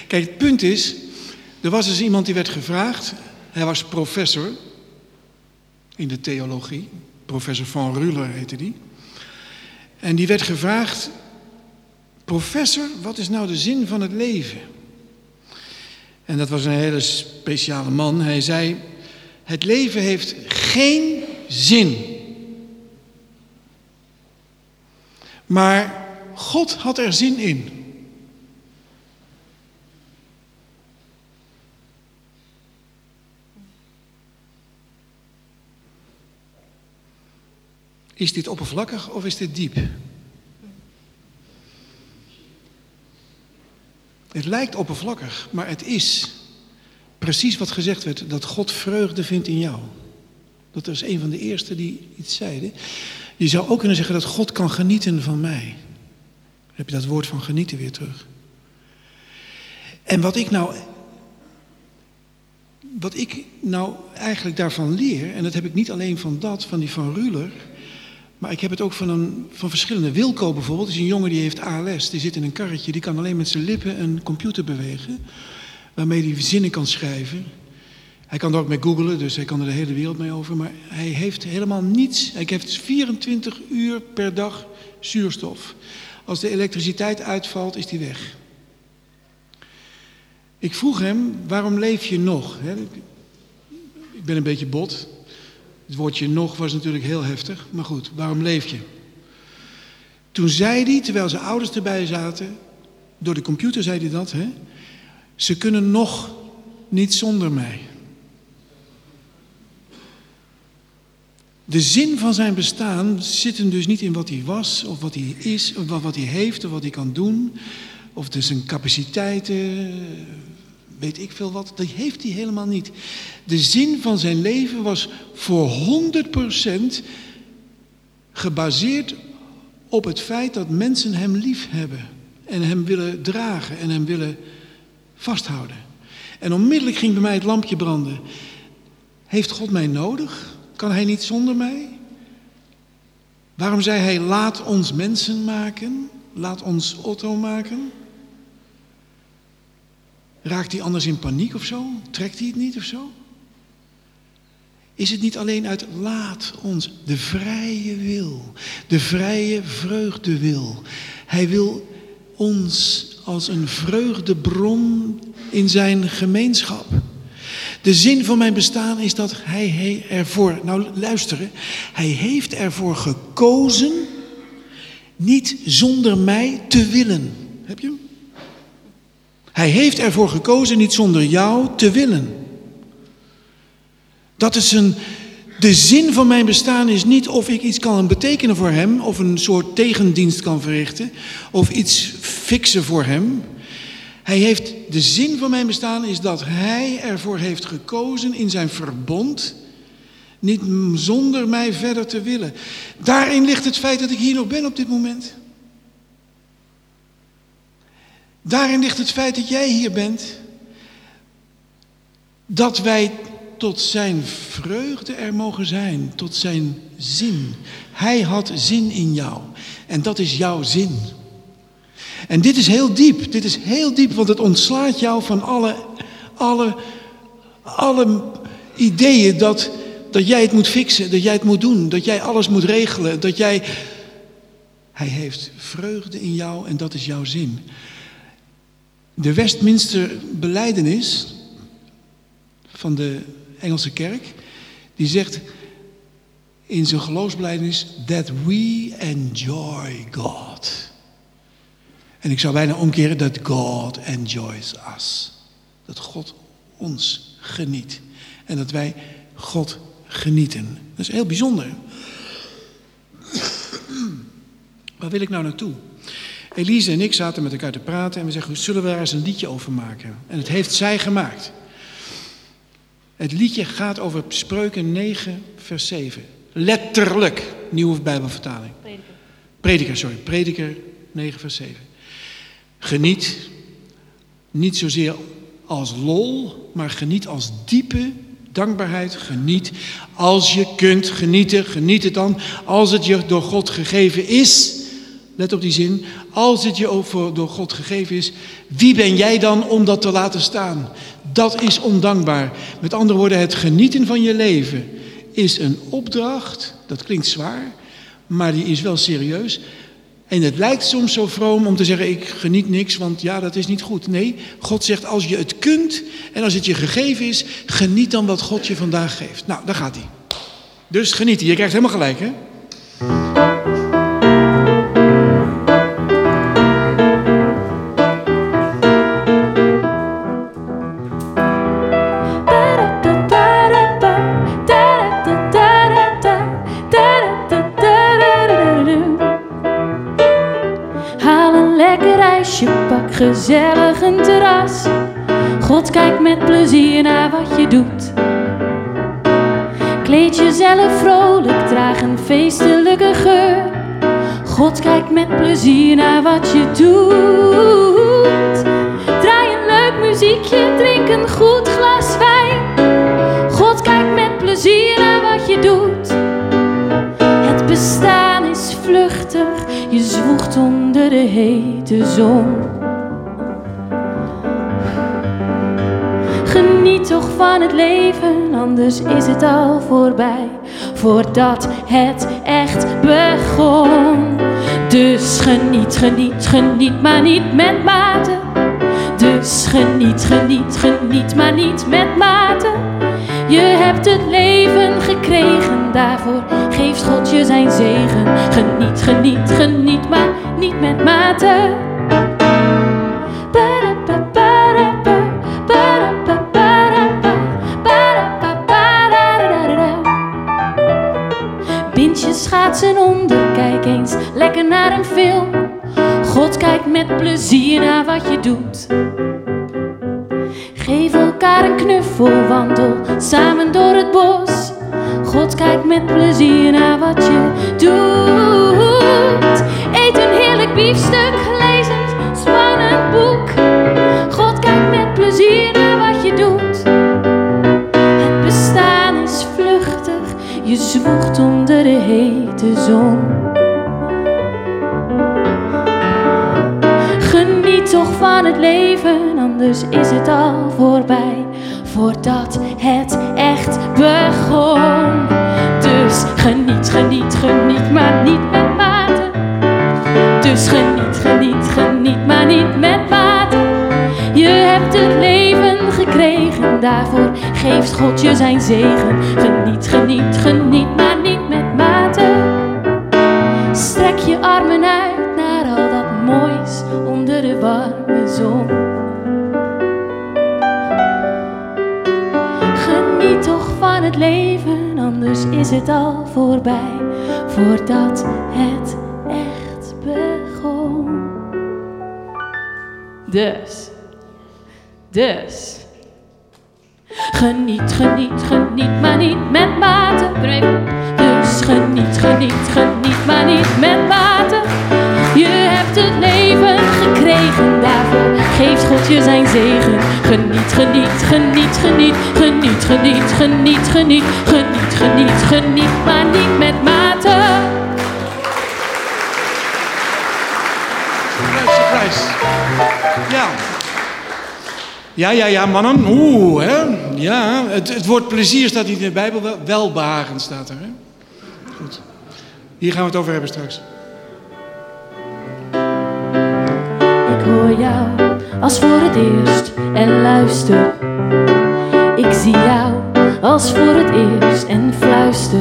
Kijk, het punt is, er was dus iemand die werd gevraagd. Hij was professor in de theologie. Professor van Ruller heette die. En die werd gevraagd: Professor, wat is nou de zin van het leven? En dat was een hele speciale man. Hij zei: Het leven heeft geen zin. Maar God had er zin in. Is dit oppervlakkig of is dit diep? Het lijkt oppervlakkig, maar het is precies wat gezegd werd: dat God vreugde vindt in jou. Dat is een van de eerste die iets zeiden. Je zou ook kunnen zeggen dat God kan genieten van mij. Dan heb je dat woord van genieten weer terug. En wat ik nou. Wat ik nou eigenlijk daarvan leer, en dat heb ik niet alleen van dat, van die van Ruler. Maar ik heb het ook van, een, van verschillende. Wilco bijvoorbeeld is een jongen die heeft ALS. Die zit in een karretje. Die kan alleen met zijn lippen een computer bewegen. Waarmee hij zinnen kan schrijven. Hij kan er ook mee googlen, dus hij kan er de hele wereld mee over. Maar hij heeft helemaal niets. Hij heeft 24 uur per dag zuurstof. Als de elektriciteit uitvalt, is hij weg. Ik vroeg hem, waarom leef je nog? Ik ben een beetje bot. Het woordje nog was natuurlijk heel heftig, maar goed, waarom leef je? Toen zei hij, terwijl zijn ouders erbij zaten, door de computer zei hij dat, hè? Ze kunnen nog niet zonder mij. De zin van zijn bestaan zit hem dus niet in wat hij was, of wat hij is, of wat hij heeft, of wat hij kan doen, of zijn capaciteiten, weet ik veel wat. Dat heeft hij helemaal niet. De zin van zijn leven was voor 100% gebaseerd op het feit dat mensen hem lief hebben. En hem willen dragen en hem willen vasthouden. En onmiddellijk ging bij mij het lampje branden. Heeft God mij nodig? Kan hij niet zonder mij? Waarom zei hij: laat ons mensen maken? Laat ons Otto maken? Raakt hij anders in paniek of zo? Trekt hij het niet of zo? Is het niet alleen uit laat ons de vrije wil, de vrije vreugdewil. Hij wil ons als een vreugdebron in zijn gemeenschap. De zin van mijn bestaan is dat hij ervoor, nou luisteren, hij heeft ervoor gekozen niet zonder mij te willen. Heb je hem? Hij heeft ervoor gekozen niet zonder jou te willen. Dat is een. De zin van mijn bestaan is niet of ik iets kan betekenen voor hem, of een soort tegendienst kan verrichten, of iets fixen voor hem. Hij heeft, de zin van mijn bestaan is dat hij ervoor heeft gekozen in zijn verbond niet zonder mij verder te willen. Daarin ligt het feit dat ik hier nog ben op dit moment. Daarin ligt het feit dat jij hier bent. Dat wij tot zijn vreugde er mogen zijn, tot zijn zin. Hij had zin in jou en dat is jouw zin. En dit is heel diep, dit is heel diep, want het ontslaat jou van alle, alle, alle ideeën dat, dat jij het moet fixen, dat jij het moet doen, dat jij alles moet regelen, dat jij... Hij heeft vreugde in jou en dat is jouw zin. De Westminster beleidenis van de Engelse kerk, die zegt in zijn geloofsbeleidenis that we enjoy God. En ik zou bijna omkeren dat God enjoys us. Dat God ons geniet. En dat wij God genieten. Dat is heel bijzonder. Waar wil ik nou naartoe? Elise en ik zaten met elkaar te praten en we zeggen, zullen we daar eens een liedje over maken? En het heeft zij gemaakt. Het liedje gaat over Spreuken 9, vers 7. Letterlijk, nieuwe Bijbelvertaling. Prediker. Prediker, sorry. Prediker 9, vers 7. Geniet niet zozeer als lol, maar geniet als diepe dankbaarheid. Geniet als je kunt genieten. Geniet het dan als het je door God gegeven is. Let op die zin. Als het je ook door God gegeven is, wie ben jij dan om dat te laten staan? Dat is ondankbaar. Met andere woorden, het genieten van je leven is een opdracht. Dat klinkt zwaar, maar die is wel serieus. En het lijkt soms zo vroom om te zeggen: Ik geniet niks, want ja, dat is niet goed. Nee, God zegt: Als je het kunt en als het je gegeven is, geniet dan wat God je vandaag geeft. Nou, daar gaat hij. Dus genieten. Je krijgt helemaal gelijk, hè? Met plezier naar wat je doet. Draai een leuk muziekje, drink een goed glas wijn. God kijkt met plezier naar wat je doet. Het bestaan is vluchtig, je zwoegt onder de hete zon. Geniet toch van het leven, anders is het al voorbij. Voordat het echt begon. Dus geniet, geniet, geniet, maar niet met mate. Dus geniet, geniet, geniet, maar niet met mate. Je hebt het leven gekregen, daarvoor geeft God je zijn zegen. Geniet, geniet, geniet, maar niet met mate. Wat je doet. Geef elkaar een knuffel, wandel van het leven, anders is het al voorbij. Voordat het echt begon. Dus geniet, geniet, geniet, maar niet met mate. Dus geniet, geniet, geniet, maar niet met mate. Je hebt het leven gekregen, daarvoor geeft God je zijn zegen. Geniet, geniet, geniet, leven, anders is het al voorbij. Voordat het echt begon. Dus, Dus. Geniet, geniet, geniet, maar niet met mate. Dus geniet, geniet, geniet, maar niet met mate. Je hebt het leven daarvoor geeft God je zijn zegen. Geniet, geniet, geniet, geniet, geniet, geniet, geniet, geniet, geniet, geniet, geniet, maar niet met mate. Surprise. Ja. Ja, ja, ja, mannen. Oeh, hè. Ja, het, het woord plezier staat niet in de Bijbel. Wel, welbehagen staat er, hè. Goed. Hier gaan we het over hebben straks. Jou als voor het eerst en luister. Ik zie jou als voor het eerst en fluister.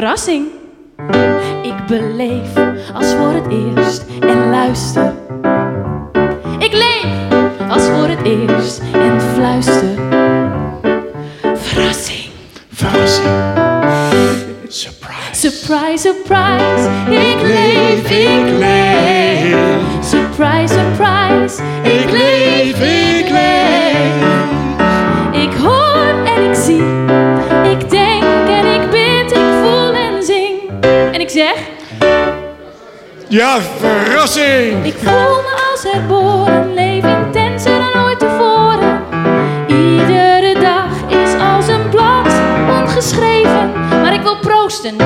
Verrassing. Ik beleef als voor het eerst en luister. Ik leef als voor het eerst en fluister. Verrassing. Verrassing. Surprise. Surprise, surprise. Ik Ja, verrassing. Ik voel me als herboren, leef intenser dan ooit tevoren. Iedere dag is als een blad ongeschreven. Maar ik wil proosten.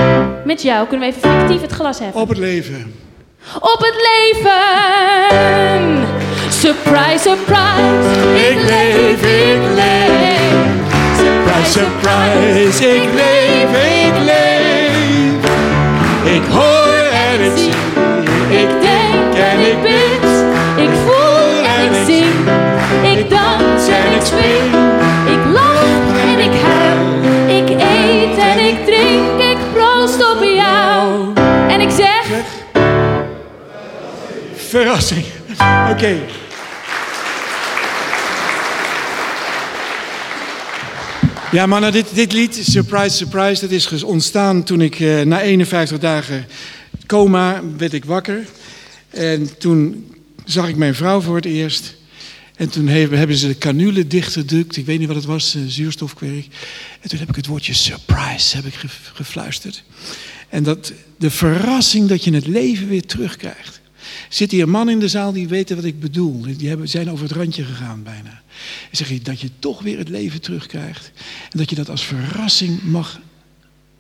Met jou kunnen we even fictief het glas heffen. Op het leven. Op het leven! Surprise, surprise! Ik leef, ik leef. Surprise, surprise. Ik leef, ik leef. Ik. Ik lach en ik huil. Ik eet en ik drink. Ik proost op jou. En ik zeg. Verrassing. Oké. Ja, mannen, dit, dit lied, Surprise, Surprise, dat is ontstaan toen ik eh, na 51 dagen coma werd ik wakker. En toen zag ik mijn vrouw voor het eerst. En toen hebben, ze de canule dichtgedrukt. Ik weet niet wat het was, zuurstofkweek. En toen heb ik het woordje surprise heb ik ge- gefluisterd. En dat, de verrassing dat je het leven weer terugkrijgt. Zit hier een man in de zaal die weten wat ik bedoel. Die hebben, zijn over het randje gegaan bijna. En zeg je dat je toch weer het leven terugkrijgt. En dat je dat als verrassing mag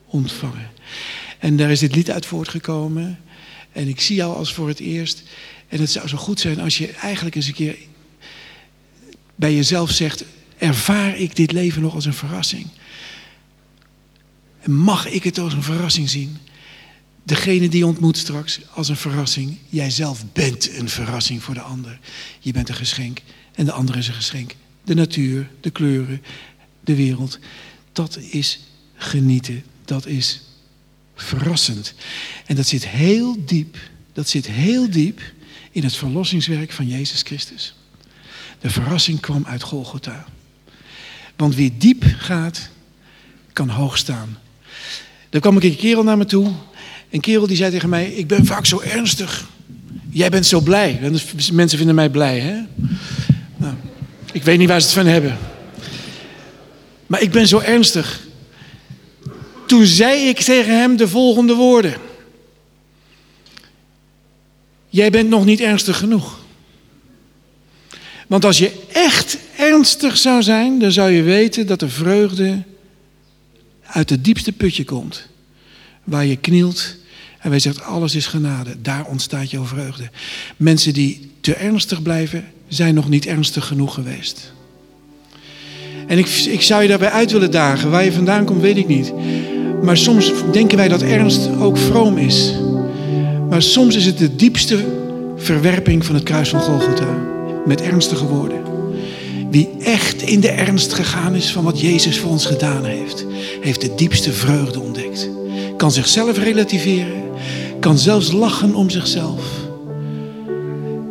ontvangen. En daar is dit lied uit voortgekomen. En ik zie jou als voor het eerst. En het zou zo goed zijn als je eigenlijk eens een keer bij jezelf zegt: ervaar ik dit leven nog als een verrassing? En mag ik het als een verrassing zien? Degene die je ontmoet straks als een verrassing. Jijzelf bent een verrassing voor de ander. Je bent een geschenk en de ander is een geschenk. De natuur, de kleuren, de wereld. Dat is genieten. Dat is verrassend. En dat zit heel diep. Dat zit heel diep in het verlossingswerk van Jezus Christus. De verrassing kwam uit Golgotha. Want wie diep gaat, kan hoog staan. Er kwam een kerel naar me toe. Een kerel die zei tegen mij: Ik ben vaak zo ernstig. Jij bent zo blij. Dus Mensen vinden mij blij, hè? Nou, ik weet niet waar ze het van hebben. Maar ik ben zo ernstig. Toen zei ik tegen hem de volgende woorden: Jij bent nog niet ernstig genoeg. Want als je echt ernstig zou zijn, dan zou je weten dat de vreugde uit het diepste putje komt. Waar je knielt en wij zegt alles is genade. Daar ontstaat jouw vreugde. Mensen die te ernstig blijven, zijn nog niet ernstig genoeg geweest. En ik, ik zou je daarbij uit willen dagen. Waar je vandaan komt, weet ik niet. Maar soms denken wij dat ernst ook vroom is. Maar soms is het de diepste verwerping van het kruis van Golgotha. Met ernstige woorden. Wie echt in de ernst gegaan is van wat Jezus voor ons gedaan heeft, heeft de diepste vreugde ontdekt. Kan zichzelf relativeren, kan zelfs lachen om zichzelf.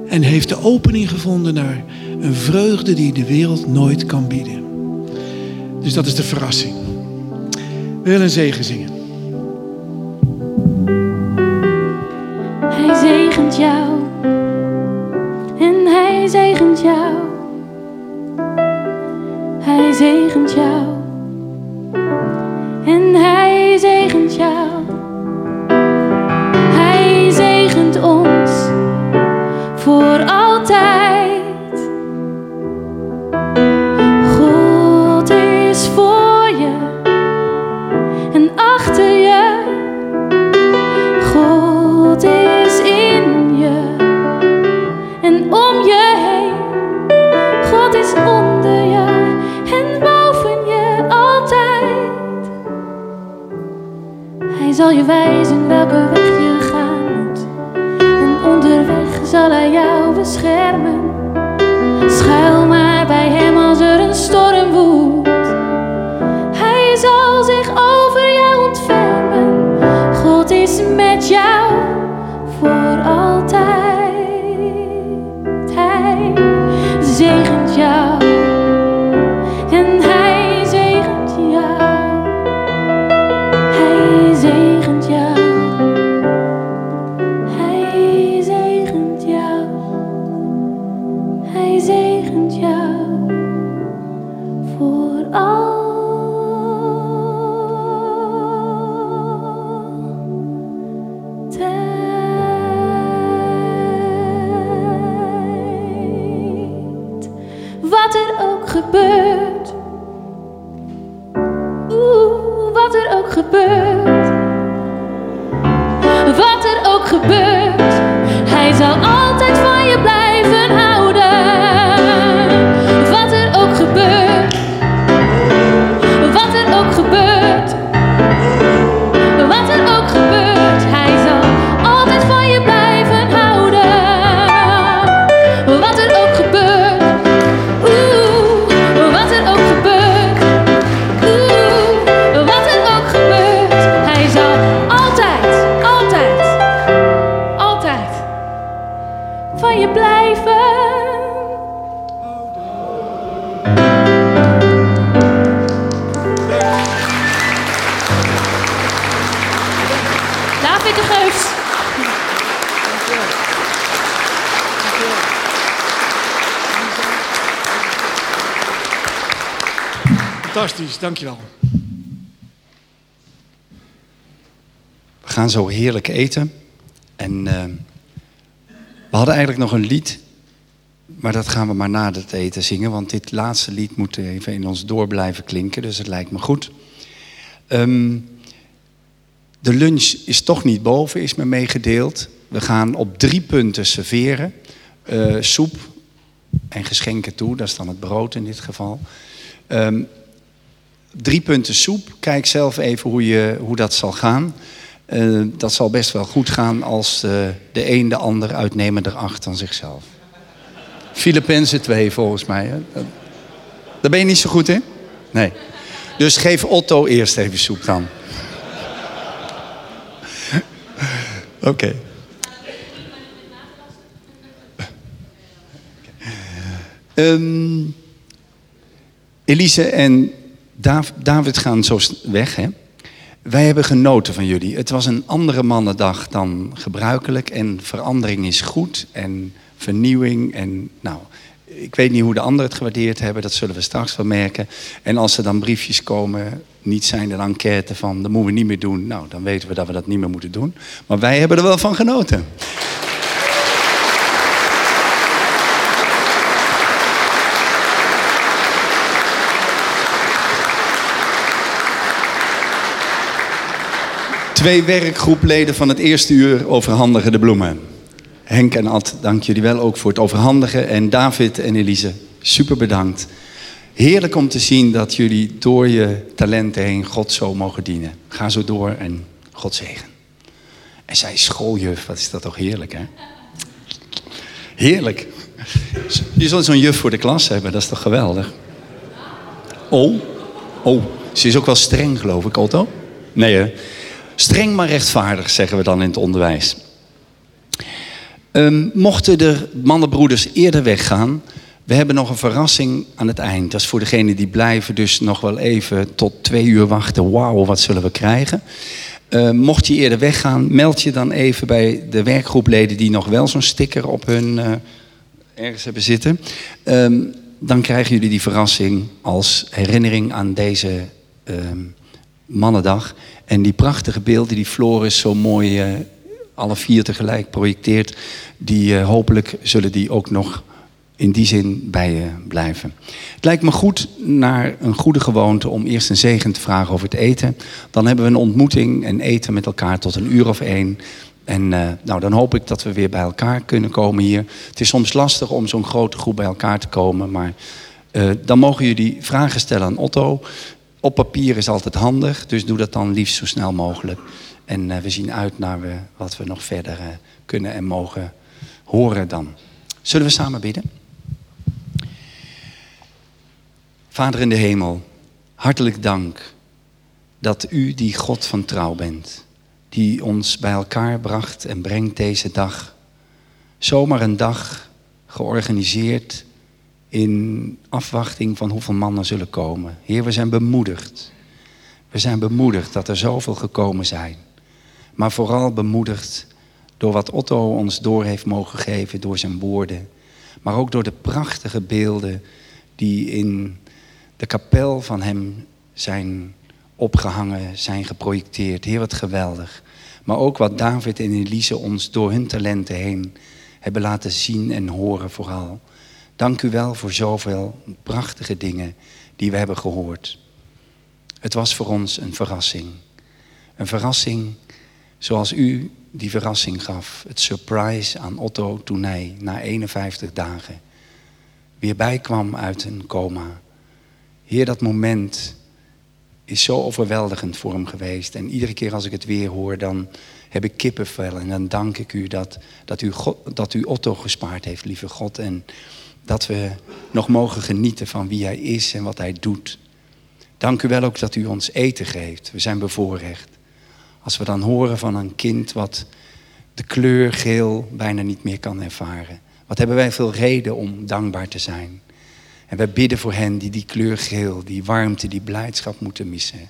En heeft de opening gevonden naar een vreugde die de wereld nooit kan bieden. Dus dat is de verrassing. We willen een zegen zingen. Hij zegent jou hij zegent jou. Hij zegent jou en hij zegent jou. Je wijzen welke weg je gaan moet. En onderweg zal hij jou beschermen. Dankjewel. We gaan zo heerlijk eten. En eh, we hadden eigenlijk nog een lied. Maar dat gaan we maar na het eten zingen. Want dit laatste lied moet even in ons door blijven klinken. Dus het lijkt me goed. Ehm, de lunch is toch niet boven, is me meegedeeld. We gaan op drie punten serveren. Eh, soep en geschenken toe. Dat is dan het brood in dit geval. Ehm, drie punten soep. Kijk zelf even hoe, je, hoe dat zal gaan. Eh, dat zal best wel goed gaan als eh, de een de ander uitnemender acht dan zichzelf. Filippenzen 2 volgens mij. Hè? Daar ben je niet zo goed in? Nee. Dus geef Otto eerst even soep dan. <laughs> Oké. Ehm, Elise en David gaan zo weg, hè? Wij hebben genoten van jullie. Het was een andere mannendag dan gebruikelijk. En verandering is goed. En vernieuwing. En nou, ik weet niet hoe de anderen het gewaardeerd hebben. Dat zullen we straks wel merken. En als er dan briefjes komen, niet zijn er enquête van... dat moeten we niet meer doen. Nou, dan weten we dat we dat niet meer moeten doen. Maar wij hebben er wel van genoten. Twee werkgroepleden van het eerste uur overhandigen de bloemen. Henk en Ad, dank jullie wel ook voor het overhandigen. En David en Elise, super bedankt. Heerlijk om te zien dat jullie door je talenten heen God zo mogen dienen. Ga zo door en God zegen. En zij schooljuf, wat is dat toch heerlijk, hè? Heerlijk. Je zult zo'n juf voor de klas hebben, dat is toch geweldig? Oh, oh, ze is ook wel streng, geloof ik, Otto? Nee, hè? Streng maar rechtvaardig, zeggen we dan in het onderwijs. Um, mochten de mannenbroeders eerder weggaan, we hebben nog een verrassing aan het eind. Dat is voor degenen die blijven, dus nog wel even tot twee uur wachten. Wauw, wat zullen we krijgen? Uh, mocht je eerder weggaan, meld je dan even bij de werkgroepleden die nog wel zo'n sticker op hun uh, ergens hebben zitten. Um, dan krijgen jullie die verrassing als herinnering aan deze mannendag. En die prachtige beelden die Floris zo mooi uh, alle vier tegelijk projecteert, die hopelijk zullen die ook nog in die zin bij je blijven. Het lijkt me goed naar een goede gewoonte om eerst een zegen te vragen over het eten. Dan hebben we een ontmoeting en eten met elkaar tot een uur of één. En uh, nou, dan hoop ik dat we weer bij elkaar kunnen komen hier. Het is soms lastig om zo'n grote groep bij elkaar te komen, maar dan mogen jullie vragen stellen aan Otto. Op papier is altijd handig, dus doe dat dan liefst zo snel mogelijk. En uh, we zien uit naar we, wat we nog verder kunnen en mogen horen dan. Zullen we samen bidden? Vader in de hemel, hartelijk dank dat u die God van trouw bent, die ons bij elkaar bracht en brengt deze dag. Zomaar een dag georganiseerd in afwachting van hoeveel mannen zullen komen. Heer, we zijn bemoedigd. We zijn bemoedigd dat er zoveel gekomen zijn. Maar vooral bemoedigd door wat Otto ons door heeft mogen geven, door zijn woorden. Maar ook door de prachtige beelden die in de kapel van hem zijn opgehangen, zijn geprojecteerd. Heer, wat geweldig. Maar ook wat David en Elise ons door hun talenten heen hebben laten zien en horen vooral. Dank u wel voor zoveel prachtige dingen die we hebben gehoord. Het was voor ons een verrassing. Een verrassing zoals u die verrassing gaf. Het surprise aan Otto toen hij na 51 dagen weer bijkwam uit een coma. Heer, dat moment is zo overweldigend voor hem geweest. En iedere keer als ik het weer hoor, dan heb ik kippenvel. En dan dank ik u dat, dat, u dat u Otto gespaard heeft, lieve God. En dat we nog mogen genieten van wie hij is en wat hij doet. Dank u wel ook dat u ons eten geeft. We zijn bevoorrecht. Als we dan horen van een kind wat de kleur geel bijna niet meer kan ervaren. Wat hebben wij veel reden om dankbaar te zijn. En wij bidden voor hen die die kleur geel, die warmte, die blijdschap moeten missen.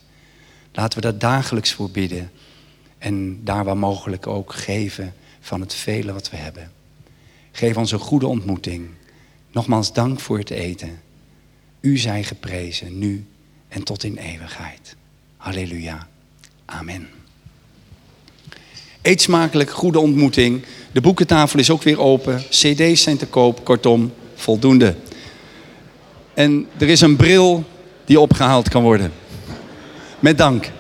Laten we dat dagelijks voor bidden. En daar waar mogelijk ook geven van het vele wat we hebben. Geef ons een goede ontmoeting. Nogmaals dank voor het eten. U zij geprezen, nu en tot in eeuwigheid. Halleluja. Amen. Eet smakelijk, goede ontmoeting. De boekentafel is ook weer open. CD's zijn te koop, kortom, voldoende. En er is een bril die opgehaald kan worden. Met dank.